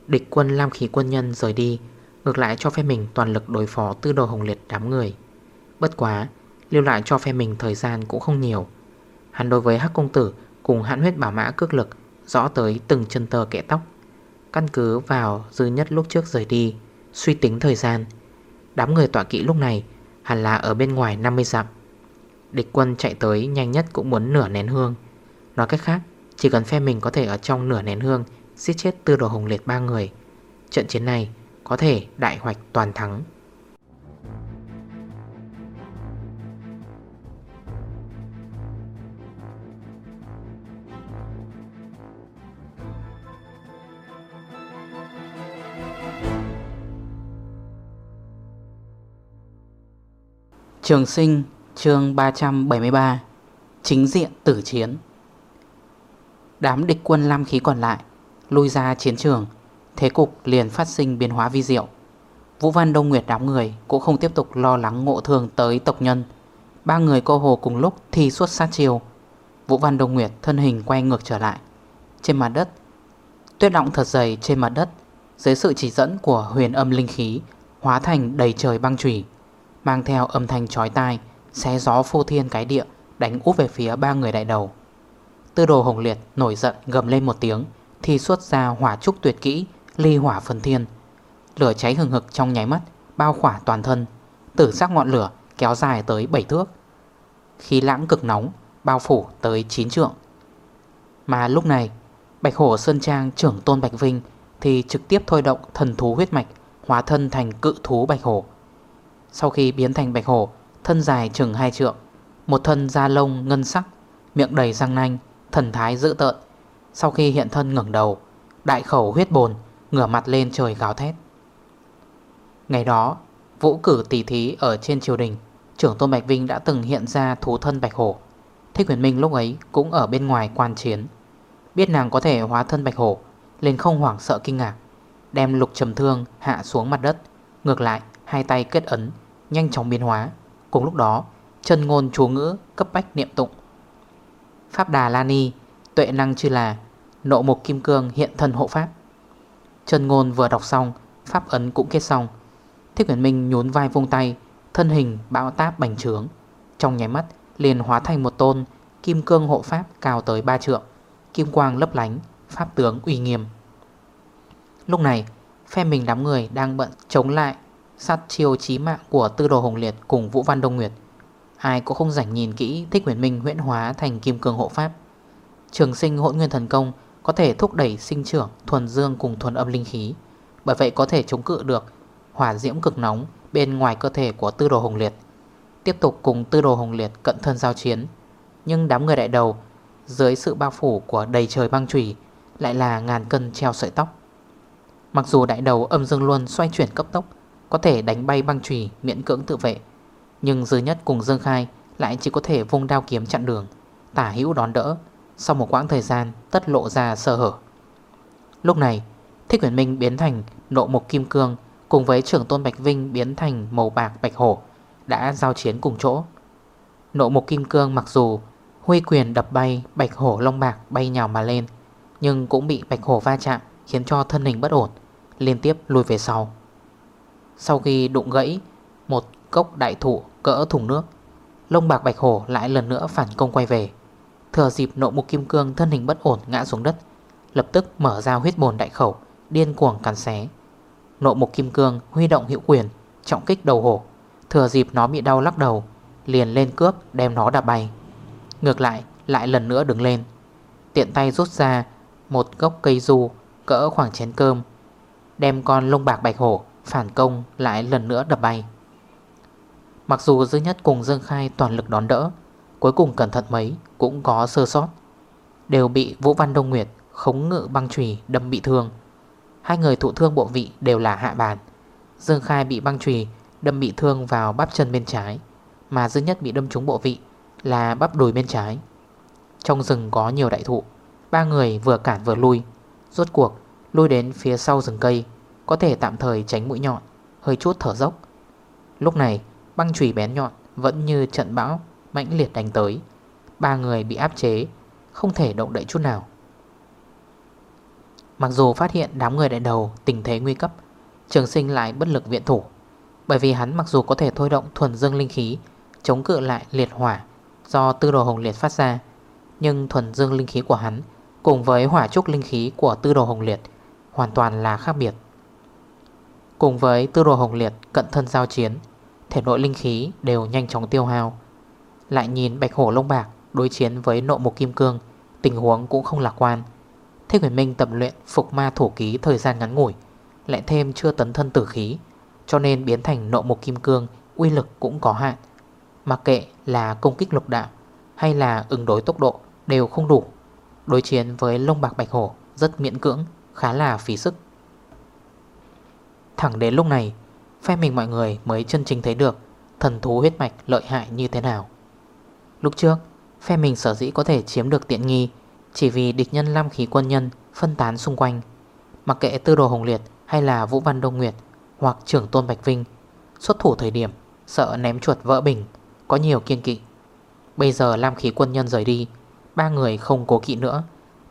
[SPEAKER 1] Địch quân Lam khí quân nhân rời đi Ngược lại cho phe mình toàn lực đối phó tư đồ hồng liệt đám người. Bất quá, Lưu lại cho phe mình thời gian cũng không nhiều. Hắn đối với Hắc Công Tử Cùng hãn huyết bảo mã cước lực Rõ tới từng chân tơ kẽ tóc. Căn cứ vào dư nhất lúc trước rời đi, Suy tính thời gian, Đám người tọa kỹ lúc này Hẳn là ở bên ngoài 50 dặm. Địch quân chạy tới nhanh nhất cũng muốn nửa nén hương. Nói cách khác, Chỉ cần phe mình có thể ở trong nửa nén hương, Giết chết tư đồ hồng liệt ba người, Trận chiến này có thể đại hoạch toàn thắng.
[SPEAKER 2] Trường sinh, chương 373 Chính diện tử chiến. Đám địch quân lam khí còn lại, Lui ra chiến trường. Thế cục liền phát sinh biến hóa vi diệu. Vũ Văn Đông Nguyệt đám người Cũng không tiếp tục lo lắng ngộ thường tới tộc nhân. Ba người cô hồ cùng lúc thi xuất sát chiều Vũ Văn Đông Nguyệt thân hình quay ngược trở lại. Trên mặt đất, Tuyết động thật dày trên mặt đất, Dưới sự chỉ dẫn của huyền âm linh khí, Hóa thành đầy trời băng trùy Mang theo âm thanh chói tai, Xé gió phô thiên cái địa, Đánh úp về phía ba người đại đầu. Tư đồ hồng liệt nổi giận gầm lên một tiếng Thì xuất ra hỏa trúc tuyệt kỹ Ly hỏa phần thiên. Lửa cháy hừng hực trong nháy mắt, Bao khỏa toàn thân. Tử sắc ngọn lửa kéo dài tới 7 thước. Khí lãng cực nóng, Bao phủ tới 9 trượng. Mà lúc này, Bạch Hổ Sơn Trang trưởng tôn Bạch Vinh Thì trực tiếp thôi động thần thú huyết mạch, Hóa thân thành cự thú Bạch Hổ. Sau khi biến thành Bạch Hổ, Thân dài chừng 2 trượng, Một thân da lông ngân sắc, Miệng đầy răng nanh, Thần thái dữ tợn. Sau khi hiện thân ngẩng đầu, Đại khẩu huyết bồn Ngửa mặt lên trời gào thét. Ngày đó,
[SPEAKER 1] Vũ cử tỷ thí ở trên triều đình, Trưởng Tôn Bạch Vinh đã từng hiện ra thú thân Bạch Hổ. Thích Huyền Minh lúc ấy cũng ở bên ngoài quan chiến. Biết nàng có thể hóa thân Bạch Hổ Lên không hoảng sợ kinh ngạc, Đem lục trầm thương hạ xuống mặt đất. Ngược lại, hai tay kết ấn, Nhanh chóng biến hóa. Cùng lúc đó, chân ngôn chú ngữ cấp bách niệm tụng. Pháp Đà La Ni, Tuệ năng chư là, Nộ mục kim cương hiện thân hộ pháp. Trần ngôn vừa đọc xong, Pháp ấn cũng kết xong. Thích Huyền Minh nhún vai vung tay, Thân hình bão táp bành trướng. Trong nháy mắt, liền hóa thành một tôn Kim cương hộ pháp cao tới 3 trượng, Kim quang lấp lánh, Pháp tướng uy nghiêm. Lúc này, phe mình đám người đang bận chống lại Sát chiêu chí mạng của tư đồ Hồng Liệt Cùng Vũ Văn Đông Nguyệt. Ai cũng không rảnh nhìn kỹ Thích Huyền Minh huyễn hóa thành kim cương hộ pháp. Trường sinh hỗn nguyên thần công có thể thúc đẩy sinh trưởng, thuần dương cùng thuần âm linh khí. Bởi vậy có thể chống cự được Hỏa diễm cực nóng bên ngoài cơ thể của tư đồ hồng liệt. Tiếp tục cùng tư đồ hồng liệt cận thân giao chiến. Nhưng đám người đại đầu Dưới sự bao phủ của đầy trời băng trùy Lại là ngàn cân treo sợi tóc. Mặc dù đại đầu âm dương luôn xoay chuyển cấp tốc, Có thể đánh bay băng trùy miễn cưỡng tự vệ, Nhưng dư nhất cùng Dương Khai Lại chỉ có thể vung đao kiếm chặn đường, Tả hữu đón đỡ. Sau một quãng thời gian, tất lộ ra sơ hở. Lúc này, Thích Quyển Minh biến thành nộ mục kim cương Cùng với trưởng tôn Bạch Vinh biến thành màu bạc Bạch Hổ Đã giao chiến cùng chỗ. Nộ mục kim cương mặc dù Huy quyền đập bay Bạch Hổ lông bạc bay nhào mà lên, Nhưng cũng bị Bạch Hổ va chạm Khiến cho thân hình bất ổn, Liên tiếp lùi về sau. Sau khi đụng gãy Một cốc đại thụ cỡ thùng nước Lông bạc Bạch Hổ lại lần nữa phản công quay về. Thừa dịp nộ mục kim cương thân hình bất ổn ngã xuống đất, Lập tức mở ra huyết bồn đại khẩu, Điên cuồng cắn xé. Nộ mục kim cương huy động hiệu quyền, Trọng kích đầu hổ. Thừa dịp nó bị đau lắc đầu, Liền lên cướp đem nó đạp bay. Ngược lại lại lần nữa đứng lên. Tiện tay rút ra Một gốc cây du, cỡ khoảng chén cơm, Đem con lông bạc bạch hổ Phản công lại lần nữa đập bay. Mặc dù dư nhất cùng Dương Khai toàn lực đón đỡ Cuối cùng cẩn thận mấy, Cũng có sơ sót. Đều bị Vũ Văn Đông Nguyệt Khống ngự băng trùy đâm bị thương. Hai người thụ thương bộ vị đều là hạ bàn. Dương Khai bị băng trùy Đâm bị thương vào bắp chân bên trái, Mà Dương Nhất bị đâm trúng bộ vị Là bắp đùi bên trái. Trong rừng có nhiều đại thụ, Ba người vừa cản vừa lui. Rốt cuộc, lui đến phía sau rừng cây, Có thể tạm thời tránh mũi nhọn, Hơi chút thở dốc. Lúc này, băng trùy bén nhọn Vẫn như trận bão mãnh liệt đánh tới. Ba người bị áp chế, Không thể động đậy chút nào. Mặc dù phát hiện đám người đại đầu tình thế nguy cấp, Trường sinh lại bất lực viện thủ, Bởi vì hắn mặc dù có thể thôi động thuần dương linh khí, Chống cự lại liệt hỏa Do tư đồ hồng liệt phát ra, Nhưng thuần dương linh khí của hắn Cùng với hỏa trúc linh khí của tư đồ hồng liệt Hoàn toàn là khác biệt. Cùng với tư đồ hồng liệt cận thân giao chiến, Thể nội linh khí đều nhanh chóng tiêu hao lại nhìn bạch hổ lông bạc Đối chiến với nộ mục kim cương, Tình huống cũng không lạc quan. Thế Quyền Minh tập luyện phục ma thổ ký thời gian ngắn ngủi, Lại thêm chưa tấn thân tử khí, Cho nên biến thành nộ mục kim cương Uy lực cũng có hạn. Mặc kệ là công kích lục đạo Hay là ứng đối tốc độ Đều không đủ. Đối chiến với lông bạc bạch hổ Rất miễn cưỡng, Khá là phí sức. Thẳng đến lúc này, Phe mình mọi người mới chân chính thấy được Thần thú huyết mạch lợi hại như thế nào. Lúc trước, Phe mình sở dĩ có thể chiếm được tiện nghi chỉ vì địch nhân lam khí quân nhân phân tán xung quanh. Mặc kệ tư đồ Hồng Liệt hay là Vũ Văn Đông Nguyệt Hoặc trưởng Tôn Bạch Vinh, Xuất thủ thời điểm, Sợ ném chuột vỡ bình, Có nhiều kiên kỵ. Bây giờ lam khí quân nhân rời đi, Ba người không cố kỵ nữa,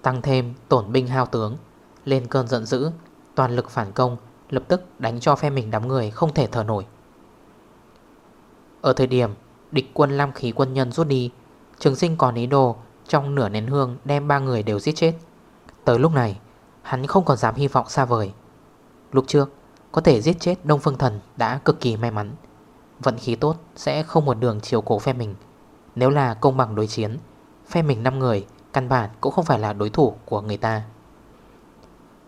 [SPEAKER 1] Tăng thêm tổn binh hao tướng, Lên cơn giận dữ, Toàn lực phản công, Lập tức đánh cho phe mình đám người không thể thở nổi. Ở thời điểm Địch quân lam khí quân nhân rút đi. Trường sinh còn ý đồ, trong nửa nén hương đem ba người đều giết chết. Tới lúc này, Hắn không còn dám hy vọng xa vời. Lúc trước, Có thể giết chết Đông Phương Thần đã cực kỳ may mắn. Vận khí tốt sẽ không một đường chiều cổ phe mình. Nếu là công bằng đối chiến, Phe mình 5 người Căn bản cũng không phải là đối thủ của người ta.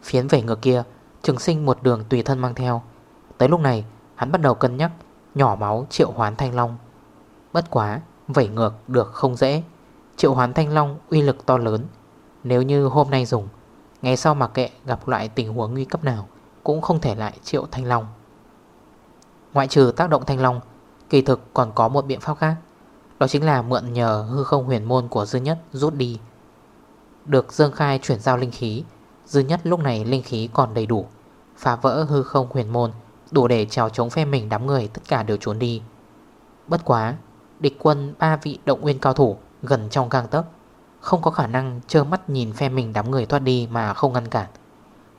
[SPEAKER 1] Phiến về ngược kia, Trường sinh một đường tùy thân mang theo. Tới lúc này, hắn bắt đầu cân nhắc Nhỏ máu triệu hoán thanh long. Bất quá Vẩy ngược được không dễ. Triệu hoán thanh long uy lực to lớn. Nếu như hôm nay dùng, Ngày sau mặc kệ gặp loại tình huống nguy cấp nào, Cũng không thể lại triệu thanh long. Ngoại trừ tác động thanh long, Kỳ thực còn có một biện pháp khác. Đó chính là mượn nhờ hư không huyền môn của dư nhất rút đi. Được Dương Khai chuyển giao linh khí, Dư nhất lúc này linh khí còn đầy đủ. Phá vỡ hư không huyền môn, Đủ để trèo chống phe mình đám người Tất cả đều trốn đi. Bất quá Địch quân ba vị động nguyên cao thủ Gần trong gang tấc. Không có khả năng trơ mắt nhìn phe mình đám người thoát đi Mà không ngăn cản.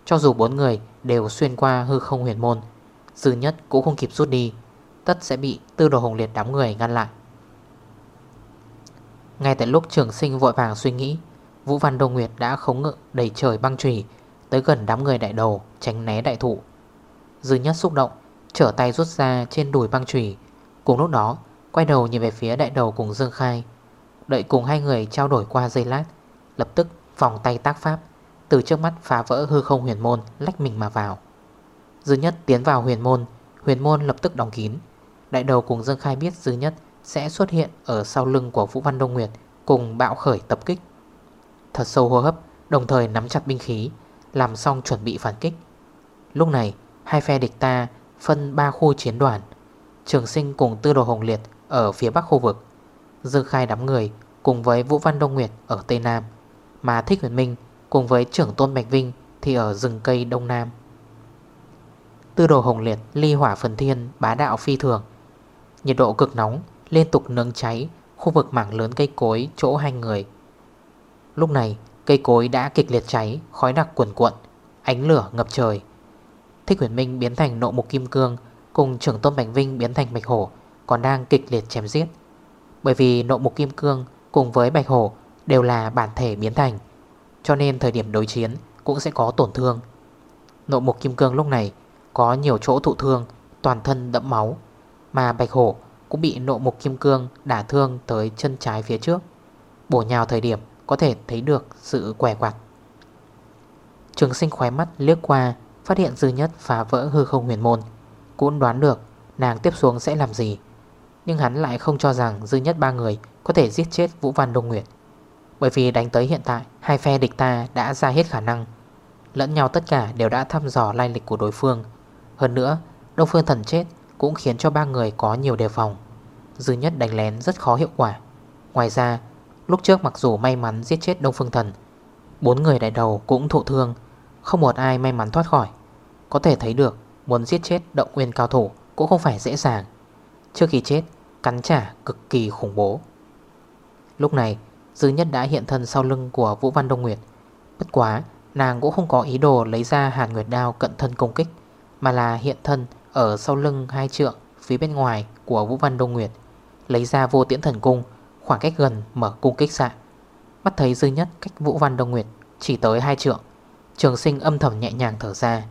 [SPEAKER 1] Cho dù bốn người đều xuyên qua hư không huyền môn, Dư nhất cũng không kịp rút đi, Tất sẽ bị tư đồ hồng liệt đám người ngăn lại. Ngay tại lúc trường sinh vội vàng suy nghĩ, Vũ Văn Đông Nguyệt đã khống ngự đầy trời băng trùy Tới gần đám người đại đầu tránh né đại thụ Dư nhất xúc động, Trở tay rút ra trên đùi băng trùy Cùng lúc đó Quay đầu nhìn về phía đại đầu cùng Dương Khai. Đợi cùng hai người trao đổi qua giây lát, Lập tức vòng tay tác pháp, Từ trước mắt phá vỡ hư không huyền môn, Lách mình mà vào. Dư nhất tiến vào huyền môn Huyền môn lập tức đóng kín. Đại đầu cùng Dương Khai biết Dư nhất Sẽ xuất hiện ở sau lưng của Vũ Văn Đông Nguyệt Cùng bạo khởi tập kích. Thật sâu hô hấp, Đồng thời nắm chặt binh khí, Làm xong chuẩn bị phản kích. Lúc này, hai phe địch ta Phân 3 khu chiến đoàn. Trường sinh cùng tư đồ hồng liệt ở phía bắc khu vực. Dư khai đám người cùng với Vũ Văn Đông Nguyệt Ở Tây Nam, Mà Thích Huyền Minh cùng với trưởng Tôn Bạch Vinh Thì ở rừng cây Đông Nam. Tư đồ hồng liệt ly hỏa phần thiên, Bá đạo phi thường. Nhiệt độ cực nóng, liên tục nướng cháy Khu vực mảng lớn cây cối chỗ hai người. Lúc này, cây cối đã kịch liệt cháy, Khói đặc cuồn cuộn, Ánh lửa ngập trời. Thích huyền minh biến thành nộ mục kim cương, Cùng trưởng tôn bạch vinh biến thành bạch hổ còn đang kịch liệt chém giết. Bởi vì nộ mục kim cương cùng với bạch hổ Đều là bản thể biến thành, Cho nên thời điểm đối chiến Cũng sẽ có tổn thương. Nộ mục kim cương lúc này Có nhiều chỗ thụ thương, Toàn thân đẫm máu, Mà bạch hổ cũng bị nộ mục kim cương Đả thương tới chân trái phía trước. Bổ nhào thời điểm có thể thấy được sự quẻ quạt Trường sinh khóe mắt liếc qua, Phát hiện dư nhất phá vỡ hư không huyền môn, Cũng đoán được nàng tiếp xuống sẽ làm gì. Nhưng hắn lại không cho rằng dư nhất ba người Có thể giết chết Vũ Văn Đông Nguyệt. Bởi vì đánh tới hiện tại, Hai phe địch ta đã ra hết khả năng. Lẫn nhau tất cả đều đã thăm dò lai lịch của đối phương. Hơn nữa, Đông Phương Thần chết cũng khiến cho ba người có nhiều đề phòng. Dư nhất đánh lén rất khó hiệu quả. Ngoài ra, Lúc trước mặc dù may mắn giết chết Đông Phương Thần, Bốn người đại đầu cũng thụ thương, Không một ai may mắn thoát khỏi. Có thể thấy được, muốn giết chết động nguyên cao thủ Cũng không phải dễ dàng. Trước khi chết cắn trả cực kỳ khủng bố. Lúc này, Dư nhất đã hiện thân sau lưng của Vũ Văn Đông Nguyệt. Bất quá, Nàng cũng không có ý đồ lấy ra hàn nguyệt đao cận thân công kích, Mà là hiện thân ở sau lưng hai trượng Phía bên ngoài của Vũ Văn Đông Nguyệt, Lấy ra vô tiễn thần cung, Khoảng cách gần mở cung kích xạ. Bắt thấy dư nhất cách Vũ Văn Đông Nguyệt Chỉ tới hai trượng, Trường sinh âm thầm nhẹ nhàng thở ra.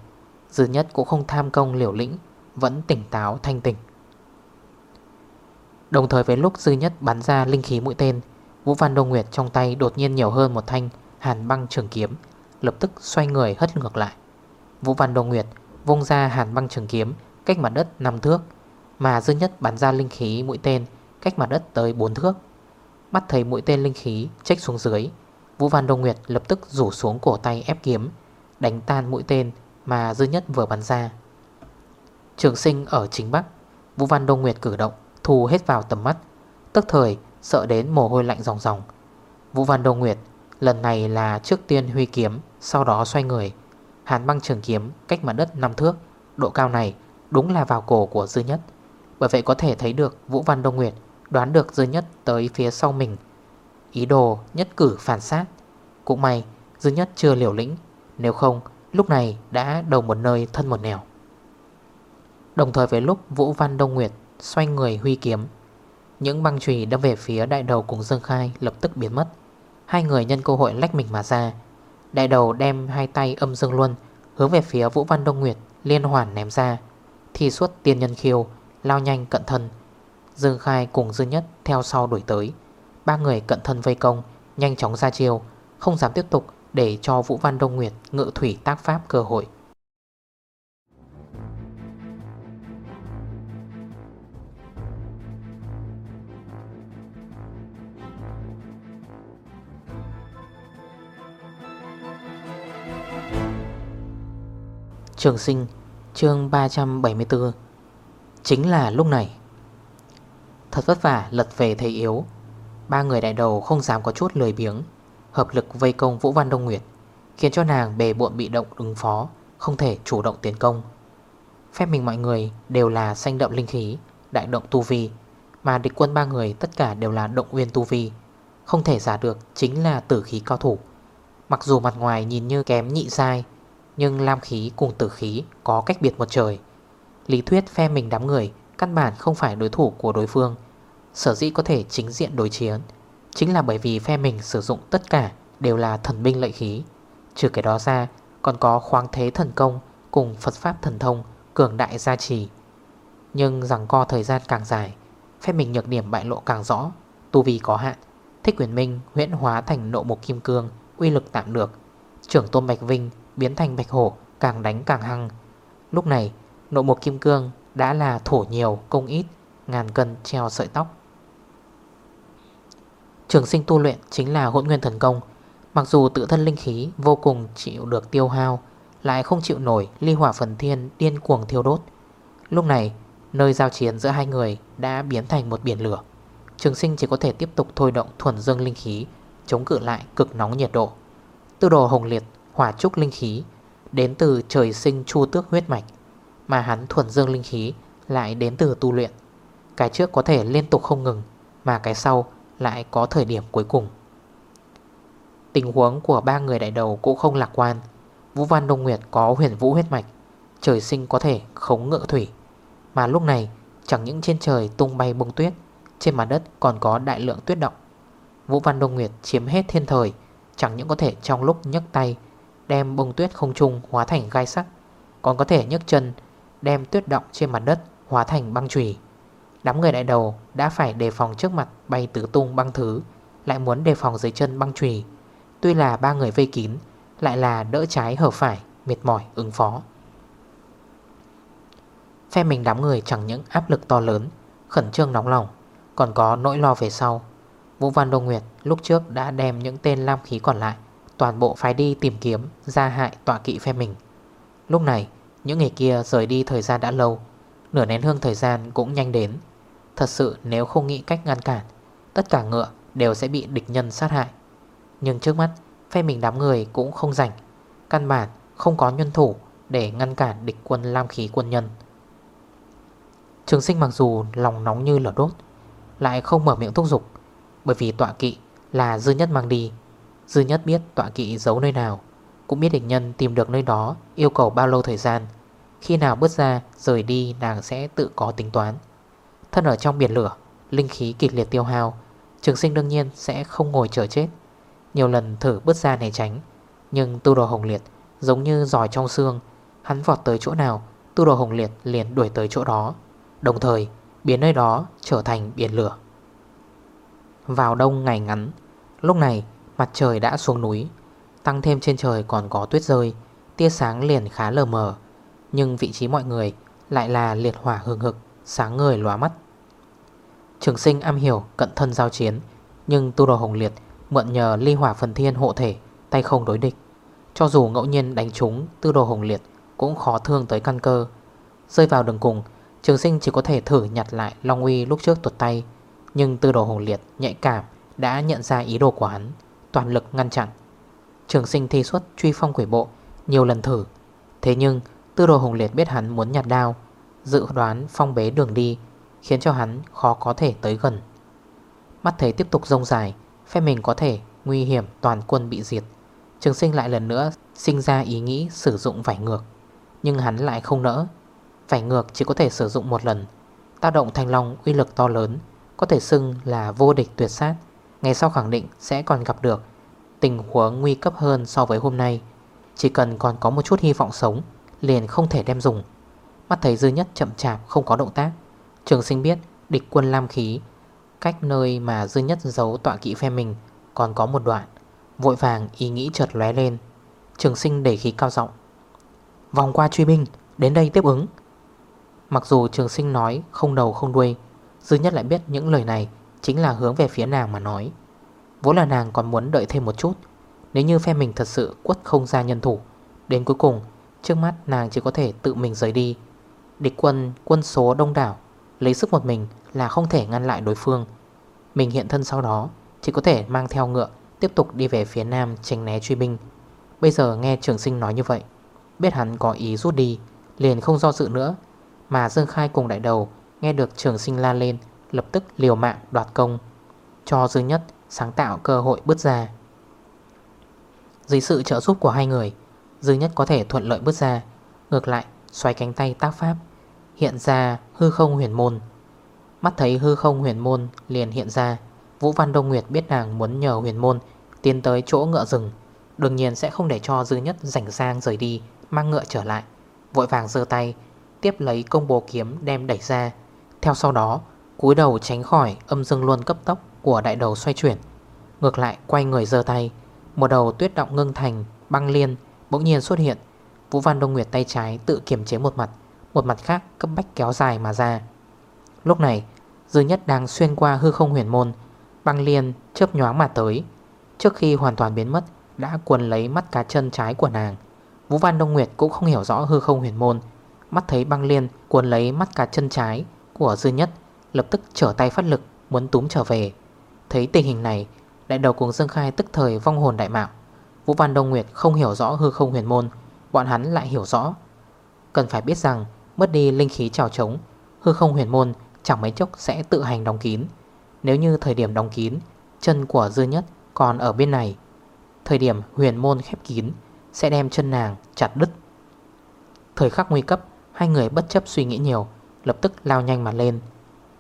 [SPEAKER 1] Dư nhất cũng không tham công liều lĩnh, Vẫn tỉnh táo thanh tỉnh Đồng thời với lúc dư nhất bắn ra linh khí mũi tên, Vũ Văn Đông Nguyệt trong tay đột nhiên nhiều hơn một thanh hàn băng trường kiếm, Lập tức xoay người hất ngược lại. Vũ Văn Đông Nguyệt vung ra hàn băng trường kiếm, Cách mặt đất 5 thước, Mà dư nhất bắn ra linh khí mũi tên, Cách mặt đất tới 4 thước. Mắt thấy mũi tên linh khí trách xuống dưới, Vũ Văn Đông Nguyệt lập tức rủ xuống cổ tay ép kiếm, Đánh tan mũi tên mà dư nhất vừa bắn ra. Trường sinh ở chính Bắc, Vũ Văn Đông Nguyệt cử động Thu hết vào tầm mắt. Tức thời, sợ đến mồ hôi lạnh ròng ròng. Vũ Văn Đông Nguyệt, Lần này là trước tiên huy kiếm, Sau đó xoay người. Hàn băng trường kiếm cách mặt đất 5 thước. Độ cao này đúng là vào cổ của dư nhất. Bởi vậy có thể thấy được Vũ Văn Đông Nguyệt Đoán được dư nhất tới phía sau mình. Ý đồ nhất cử phản sát Cũng may, dư nhất chưa liều lĩnh. Nếu không, lúc này đã đầu một nơi thân một nẻo. Đồng thời với lúc Vũ Văn Đông Nguyệt Xoay người huy kiếm. Những băng trùy đâm về phía đại đầu cùng Dương Khai Lập tức biến mất. Hai người nhân cơ hội lách mình mà ra. Đại đầu đem hai tay âm dương luân Hướng về phía Vũ Văn Đông Nguyệt, Liên hoàn ném ra. Thì suốt tiên nhân khiêu, Lao nhanh cận thân. Dương Khai cùng Dương Nhất theo sau đuổi tới. Ba người cận thân vây công, Nhanh chóng ra chiêu, Không dám tiếp tục để cho Vũ Văn Đông Nguyệt Ngự thủy tác pháp cơ hội. Trường sinh, chương 374 Chính là lúc này. Thật vất vả, lật về thầy yếu. Ba người đại đầu không dám có chút lười biếng, Hợp lực vây công Vũ Văn Đông Nguyệt, Khiến cho nàng bề buộn bị động ứng phó, Không thể chủ động tiến công. Phép mình mọi người đều là sanh động linh khí, Đại động tu vi, Mà địch quân ba người tất cả đều là động nguyên tu vi, Không thể giả được chính là tử khí cao thủ. Mặc dù mặt ngoài nhìn như kém nhị sai nhưng lam khí cùng tử khí có cách biệt một trời. Lý thuyết phe mình đám người Căn bản không phải đối thủ của đối phương. Sở dĩ có thể chính diện đối chiến, Chính là bởi vì phe mình sử dụng tất cả Đều là thần binh lợi khí. Trừ cái đó ra, còn có khoáng thế thần công Cùng Phật Pháp thần thông Cường đại gia trì. Nhưng rằng co thời gian càng dài, Phe mình nhược điểm bại lộ càng rõ, Tu vi có hạn, Thích quyền minh huyễn hóa thành nộ mục kim cương, Uy lực tạm được. Trưởng tôn Bạch Vinh biến thành Bạch Hổ, Càng đánh càng hăng. Lúc này, nội một kim cương đã là thổ nhiều, công ít, Ngàn cân treo sợi tóc. Trường sinh tu luyện chính là hỗn nguyên thần công. Mặc dù tự thân linh khí vô cùng chịu được tiêu hao, Lại không chịu nổi ly hỏa phần thiên điên cuồng thiêu đốt. Lúc này, nơi giao chiến giữa hai người đã biến thành một biển lửa. Trường sinh chỉ có thể tiếp tục thôi động thuần dương linh khí, Chống cự lại cực nóng nhiệt độ. Tư đồ hồng liệt hỏa trúc linh khí, Đến từ trời sinh chu tước huyết mạch, Mà hắn thuần dương linh khí lại đến từ tu luyện. Cái trước có thể liên tục không ngừng, Mà cái sau lại có thời điểm cuối cùng. Tình huống của ba người đại đầu cũng không lạc quan. Vũ Văn Đông Nguyệt có huyền vũ huyết mạch, Trời sinh có thể khống ngựa thủy. Mà lúc này, chẳng những trên trời tung bay bông tuyết, Trên mặt đất còn có đại lượng tuyết động. Vũ Văn Đông Nguyệt chiếm hết thiên thời, Chẳng những có thể trong lúc nhấc tay Đem bông tuyết không trùng hóa thành gai sắc, Còn có thể nhấc chân, Đem tuyết động trên mặt đất hóa thành băng trùy Đám người đại đầu đã phải đề phòng trước mặt bay tứ tung băng thứ, Lại muốn đề phòng dưới chân băng trùy Tuy là ba người vây kín, Lại là đỡ trái hở phải, Mệt mỏi, ứng phó. Phe mình đám người chẳng những áp lực to lớn, Khẩn trương nóng lòng, Còn có nỗi lo về sau. Vũ Văn Đông Nguyệt lúc trước đã đem những tên lam khí còn lại Toàn bộ phải đi tìm kiếm, gia hại, tọa kỵ phe mình. Lúc này, những người kia rời đi thời gian đã lâu. Nửa nén hương thời gian cũng nhanh đến. Thật sự, nếu không nghĩ cách ngăn cản, Tất cả ngựa đều sẽ bị địch nhân sát hại. Nhưng trước mắt, Phe mình đám người cũng không rảnh. Căn bản không có nhân thủ Để ngăn cản địch quân lam khí quân nhân. Trường sinh mặc dù lòng nóng như lửa đốt, Lại không mở miệng thúc giục, Bởi vì tọa kỵ là dư nhất mang đi Dư nhất biết tọa kỵ giấu nơi nào, Cũng biết địch nhân tìm được nơi đó, Yêu cầu bao lâu thời gian. Khi nào bước ra, rời đi, nàng sẽ tự có tính toán. Thân ở trong biển lửa, Linh khí kịch liệt tiêu hao, Trường sinh đương nhiên sẽ không ngồi chờ chết. Nhiều lần thử bước ra này tránh, Nhưng tu đồ hồng liệt giống như giỏi trong xương, Hắn vọt tới chỗ nào, Tu đồ hồng liệt liền đuổi tới chỗ đó, Đồng thời biến nơi đó trở thành biển lửa. Vào đông ngày ngắn, Lúc này mặt trời đã xuống núi. Tăng thêm trên trời còn có tuyết rơi. Tia sáng liền khá lờ mờ. Nhưng vị trí mọi người lại là liệt hỏa hương hực, Sáng người lóa mắt. Trường sinh am hiểu cận thân giao chiến, Nhưng tu đồ hồng liệt Mượn nhờ ly hỏa phần thiên hộ thể Tay không đối địch. Cho dù ngẫu nhiên đánh trúng tư đồ hồng liệt Cũng khó thương tới căn cơ. Rơi vào đường cùng, Trường sinh chỉ có thể thử nhặt lại Long Uy lúc trước tuột tay, Nhưng tư đồ hồng liệt nhạy cảm Đã nhận ra ý đồ của hắn. Toàn lực ngăn chặn. Trường sinh thi xuất truy phong quỷ bộ, Nhiều lần thử. Thế nhưng, tư đồ hùng liệt biết hắn muốn nhặt đao, Dự đoán phong bế đường đi, Khiến cho hắn khó có thể tới gần. Mắt thấy tiếp tục rông dài, Phe mình có thể nguy hiểm toàn quân bị diệt. Trường sinh lại lần nữa Sinh ra ý nghĩ sử dụng vải ngược, Nhưng hắn lại không nỡ. Vải ngược chỉ có thể sử dụng một lần, Tác động thanh long uy lực to lớn, Có thể xưng là vô địch tuyệt sát. Ngày sau khẳng định sẽ còn gặp được, Tình huống nguy cấp hơn so với hôm nay. Chỉ cần còn có một chút hy vọng sống, Liền không thể đem dùng. Mắt thấy dư nhất chậm chạp, không có động tác. Trường sinh biết, địch quân Lam khí, Cách nơi mà dư nhất giấu tọa kỵ phe mình Còn có một đoạn. Vội vàng ý nghĩ chợt lóe lên. Trường sinh để khí cao giọng, Vòng qua truy binh, Đến đây tiếp ứng. Mặc dù trường sinh nói không đầu không đuôi, Dư nhất lại biết những lời này Chính là hướng về phía nàng mà nói. Vốn là nàng còn muốn đợi thêm một chút. Nếu như phe mình thật sự quất không ra nhân thủ, Đến cuối cùng, Trước mắt nàng chỉ có thể tự mình rời đi. Địch quân quân số đông đảo, Lấy sức một mình là không thể ngăn lại đối phương. Mình hiện thân sau đó, Chỉ có thể mang theo ngựa, Tiếp tục đi về phía nam tránh né truy binh. Bây giờ nghe trường sinh nói như vậy, Biết hắn có ý rút đi, Liền không do dự nữa, Mà Dương Khai cùng đại đầu Nghe được trường sinh la lên Lập tức liều mạng đoạt công, Cho Dương Nhất sáng tạo cơ hội bước ra. Dưới sự trợ giúp của hai người Dương Nhất có thể thuận lợi bước ra, Ngược lại xoay cánh tay tác pháp, Hiện ra hư không huyền môn. Mắt thấy hư không huyền môn liền hiện ra, Vũ Văn Đông Nguyệt biết nàng muốn nhờ huyền môn Tiến tới chỗ ngựa rừng, Đương nhiên sẽ không để cho dư nhất rảnh sang rời đi, Mang ngựa trở lại, Vội vàng dơ tay, Tiếp lấy công bố kiếm đem đẩy ra. Theo sau đó cúi đầu tránh khỏi âm dương luôn cấp tốc Của đại đầu xoay chuyển. Ngược lại, quay người dơ tay, Một đầu tuyết động ngưng thành, băng liên, Bỗng nhiên xuất hiện. Vũ Văn Đông Nguyệt tay trái tự kiềm chế một mặt Một mặt khác cấp bách kéo dài mà ra. Lúc này, Dư nhất đang xuyên qua hư không huyền môn, Băng liên chớp nhoáng mà tới. Trước khi hoàn toàn biến mất, Đã cuốn lấy mắt cá chân trái của nàng. Vũ Văn Đông Nguyệt cũng không hiểu rõ hư không huyền môn. Mắt thấy băng liên cuốn lấy mắt cá chân trái của dư nhất Lập tức trở tay phát lực, muốn túm trở về. Thấy tình hình này, Đại đầu cùng Dương Khai tức thời vong hồn đại mạo. Vũ Văn Đông Nguyệt không hiểu rõ hư không huyền môn, Bọn hắn lại hiểu rõ. Cần phải biết rằng, Mất đi linh khí trào trống, Hư không huyền môn chẳng mấy chốc sẽ tự hành đóng kín. Nếu như thời điểm đóng kín, Chân của dư nhất còn ở bên này, Thời điểm huyền môn khép kín Sẽ đem chân nàng chặt đứt. Thời khắc nguy cấp, Hai người bất chấp suy nghĩ nhiều, Lập tức lao nhanh mà lên.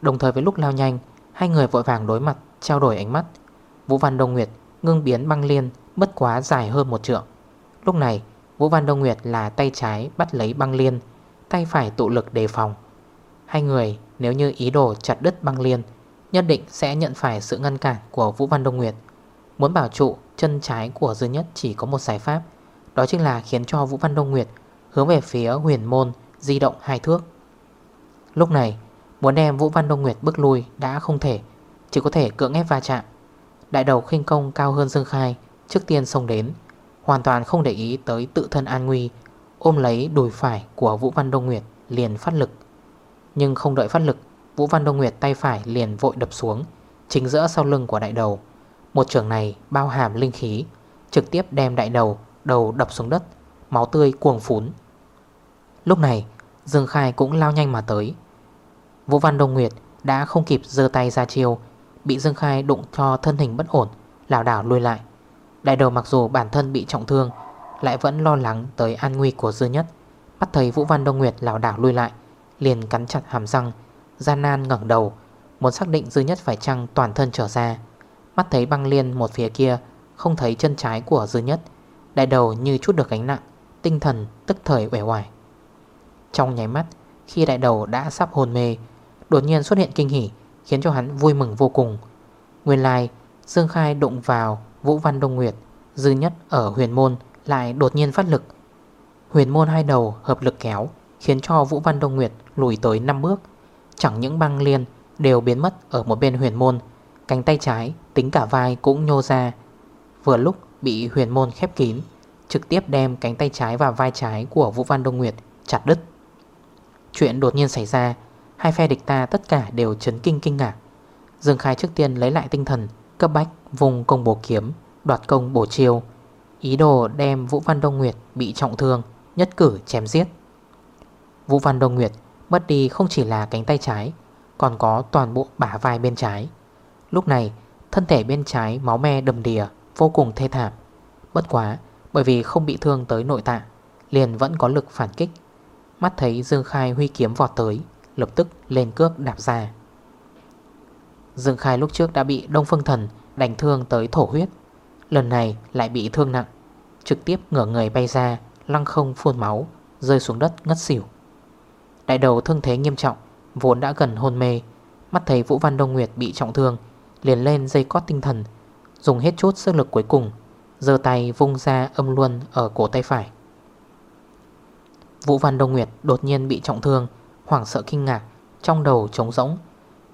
[SPEAKER 1] Đồng thời với lúc lao nhanh, Hai người vội vàng đối mặt, Trao đổi ánh mắt. Vũ Văn Đông Nguyệt ngưng biến băng liên, bất quá dài hơn một trượng. Lúc này, Vũ Văn Đông Nguyệt là tay trái bắt lấy băng liên, Tay phải tụ lực đề phòng. Hai người nếu như ý đồ chặt đứt băng liên, Nhất định sẽ nhận phải sự ngăn cản của Vũ Văn Đông Nguyệt. Muốn bảo trụ chân trái của Dư Nhất chỉ có một giải pháp, Đó chính là khiến cho Vũ Văn Đông Nguyệt Hướng về phía huyền môn di động hai thước. Lúc này Muốn đem Vũ Văn Đông Nguyệt bước lui đã không thể, Chỉ có thể cưỡng ép va chạm. Đại đầu khinh công cao hơn Dương Khai, Trước tiên xông đến, Hoàn toàn không để ý tới tự thân an nguy, Ôm lấy đùi phải của Vũ Văn Đông Nguyệt Liền phát lực. Nhưng không đợi phát lực, Vũ Văn Đông Nguyệt tay phải liền vội đập xuống, Chính giữa sau lưng của đại đầu. Một trường này bao hàm linh khí, Trực tiếp đem đại đầu Đầu đập xuống đất, Máu tươi cuồng phún. Lúc này, Dương Khai cũng lao nhanh mà tới Vũ Văn Đông Nguyệt đã không kịp dơ tay ra chiều, Bị Dương Khai đụng cho thân hình bất ổn lảo đảo lùi lại. Đại đầu mặc dù bản thân bị trọng thương Lại vẫn lo lắng tới an nguy của dư nhất. Bắt thấy Vũ Văn Đông Nguyệt lào đảo lùi lại Liền cắn chặt hàm răng Gian nan ngẩn đầu Muốn xác định dư nhất phải chăng toàn thân trở ra. Mắt thấy băng liên một phía kia Không thấy chân trái của dư nhất Đại đầu như chút được gánh nặng Tinh thần tức thời uể hoài Trong nháy mắt Khi đại đầu đã sắp hồn mê Đột nhiên xuất hiện kinh hỉ, Khiến cho hắn vui mừng vô cùng. Nguyên lai, Dương Khai đụng vào Vũ Văn Đông Nguyệt, Dư nhất ở huyền môn, lại đột nhiên phát lực. Huyền môn hai đầu hợp lực kéo, Khiến cho Vũ Văn Đông Nguyệt lùi tới 5 bước. Chẳng những băng liên đều biến mất ở một bên huyền môn, Cánh tay trái, tính cả vai cũng nhô ra. Vừa lúc bị huyền môn khép kín, Trực tiếp đem cánh tay trái và vai trái của Vũ Văn Đông Nguyệt chặt đứt. Chuyện đột nhiên xảy ra Hai phe địch ta tất cả đều chấn kinh kinh ngạc. Dương Khai trước tiên lấy lại tinh thần, Cấp bách, vùng công bổ kiếm, Đoạt công bổ chiêu. Ý đồ đem Vũ Văn Đông Nguyệt bị trọng thương, Nhất cử chém giết. Vũ Văn Đông Nguyệt mất đi không chỉ là cánh tay trái, Còn có toàn bộ bả vai bên trái. Lúc này, thân thể bên trái máu me đầm đìa, Vô cùng thê thảm. Bất quá, bởi vì không bị thương tới nội tạng, Liền vẫn có lực phản kích. Mắt thấy Dương Khai huy kiếm vọt tới Lập tức lên cước đạp ra Dương Khai lúc trước đã bị Đông Phương Thần đánh thương tới thổ huyết, Lần này lại bị thương nặng, Trực tiếp ngửa người bay ra, Lăng không phun máu, Rơi xuống đất ngất xỉu. Đại đầu thương thế nghiêm trọng, Vốn đã gần hôn mê, Mắt thấy Vũ Văn Đông Nguyệt bị trọng thương, Liền lên dây cót tinh thần, Dùng hết chút sức lực cuối cùng, giơ tay vung ra âm luân ở cổ tay phải. Vũ Văn Đông Nguyệt đột nhiên bị trọng thương Hoảng sợ kinh ngạc, Trong đầu trống rỗng.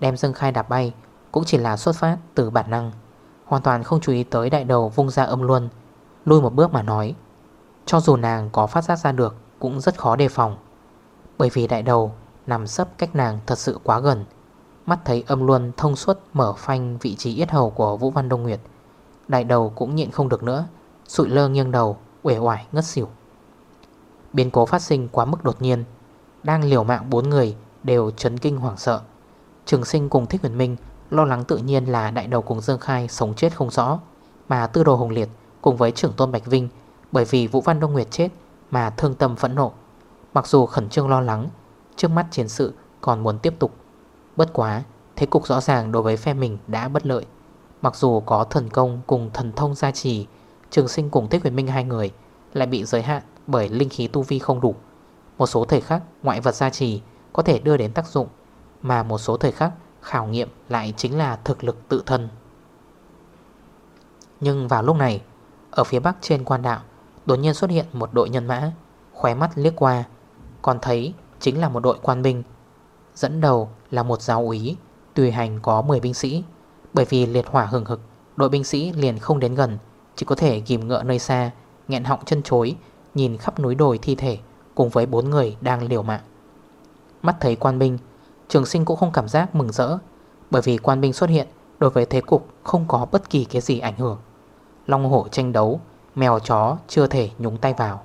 [SPEAKER 1] Đem dâng Khai đạp bay, Cũng chỉ là xuất phát từ bản năng. Hoàn toàn không chú ý tới đại đầu vung ra âm luân, Lui một bước mà nói, Cho dù nàng có phát giác ra được, Cũng rất khó đề phòng. Bởi vì đại đầu nằm sấp cách nàng thật sự quá gần. Mắt thấy âm luân thông suốt mở phanh vị trí yết hầu của Vũ Văn Đông Nguyệt, Đại đầu cũng nhịn không được nữa, Sụi lơ nghiêng đầu, Uể oải ngất xỉu. Biến cố phát sinh quá mức đột nhiên đang liều mạng bốn người Đều chấn kinh hoảng sợ. Trường sinh cùng Thích Huyền Minh Lo lắng tự nhiên là đại đầu cùng Dương Khai Sống chết không rõ, Mà tư đồ hồng liệt cùng với trưởng tôn Bạch Vinh, Bởi vì Vũ Văn Đông Nguyệt chết Mà thương tâm phẫn nộ. Mặc dù khẩn trương lo lắng, Trước mắt chiến sự còn muốn tiếp tục. Bất quá, Thế cục rõ ràng đối với phe mình đã bất lợi. Mặc dù có thần công cùng thần thông gia trì, Trường sinh cùng Thích Huyền Minh hai người Lại bị giới hạn bởi linh khí tu vi không đủ. Một số thời khắc ngoại vật gia trì Có thể đưa đến tác dụng, Mà một số thời khắc khảo nghiệm lại chính là thực lực tự thân. Nhưng vào lúc này, Ở phía bắc trên quan đạo, Đột nhiên xuất hiện một đội nhân mã, Khóe mắt liếc qua, Còn thấy chính là một đội quan binh, Dẫn đầu là một giáo úy, Tùy hành có 10 binh sĩ. Bởi vì liệt hỏa hừng hực, Đội binh sĩ liền không đến gần, Chỉ có thể ghim ngựa nơi xa, nghẹn họng chân chối, Nhìn khắp núi đồi thi thể. Cùng với bốn người đang liều mạng. Mắt thấy quan binh Trường sinh cũng không cảm giác mừng rỡ, Bởi vì quan binh xuất hiện Đối với thế cục không có bất kỳ cái gì ảnh hưởng. Long hổ tranh đấu, Mèo chó chưa thể nhúng tay vào.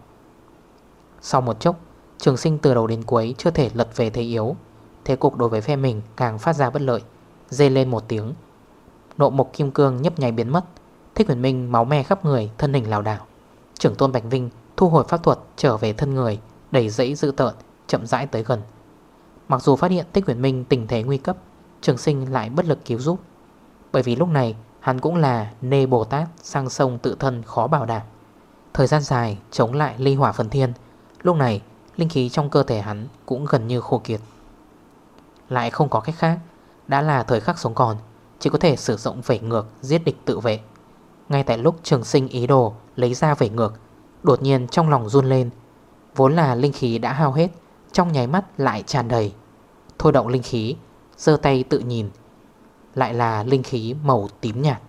[SPEAKER 1] Sau một chốc, Trường sinh từ đầu đến cuối chưa thể lật về thế yếu. Thế cục đối với phe mình càng phát ra bất lợi Dê lên một tiếng. Nộ mộc kim cương nhấp nháy biến mất, Thích huyền minh máu me khắp người, Thân hình lào đảo. Trưởng tôn Bạch Vinh thu hồi pháp thuật trở về thân người Đẩy dãy dự tợn, Chậm rãi tới gần. Mặc dù phát hiện Tích huyền minh tình thế nguy cấp, Trường sinh lại bất lực cứu giúp. Bởi vì lúc này, hắn cũng là nê Bồ Tát Sang sông tự thân khó bảo đảm. Thời gian dài chống lại ly hỏa phần thiên, Lúc này linh khí trong cơ thể hắn cũng gần như khô kiệt. Lại không có cách khác, Đã là thời khắc sống còn, Chỉ có thể sử dụng vẩy ngược giết địch tự vệ. Ngay tại lúc trường sinh ý đồ Lấy ra vẩy ngược, Đột nhiên trong lòng run lên Vốn là linh khí đã hao hết, Trong nháy mắt lại tràn đầy. Thôi động linh khí Dơ tay tự nhìn, Lại là linh khí màu tím nhạt.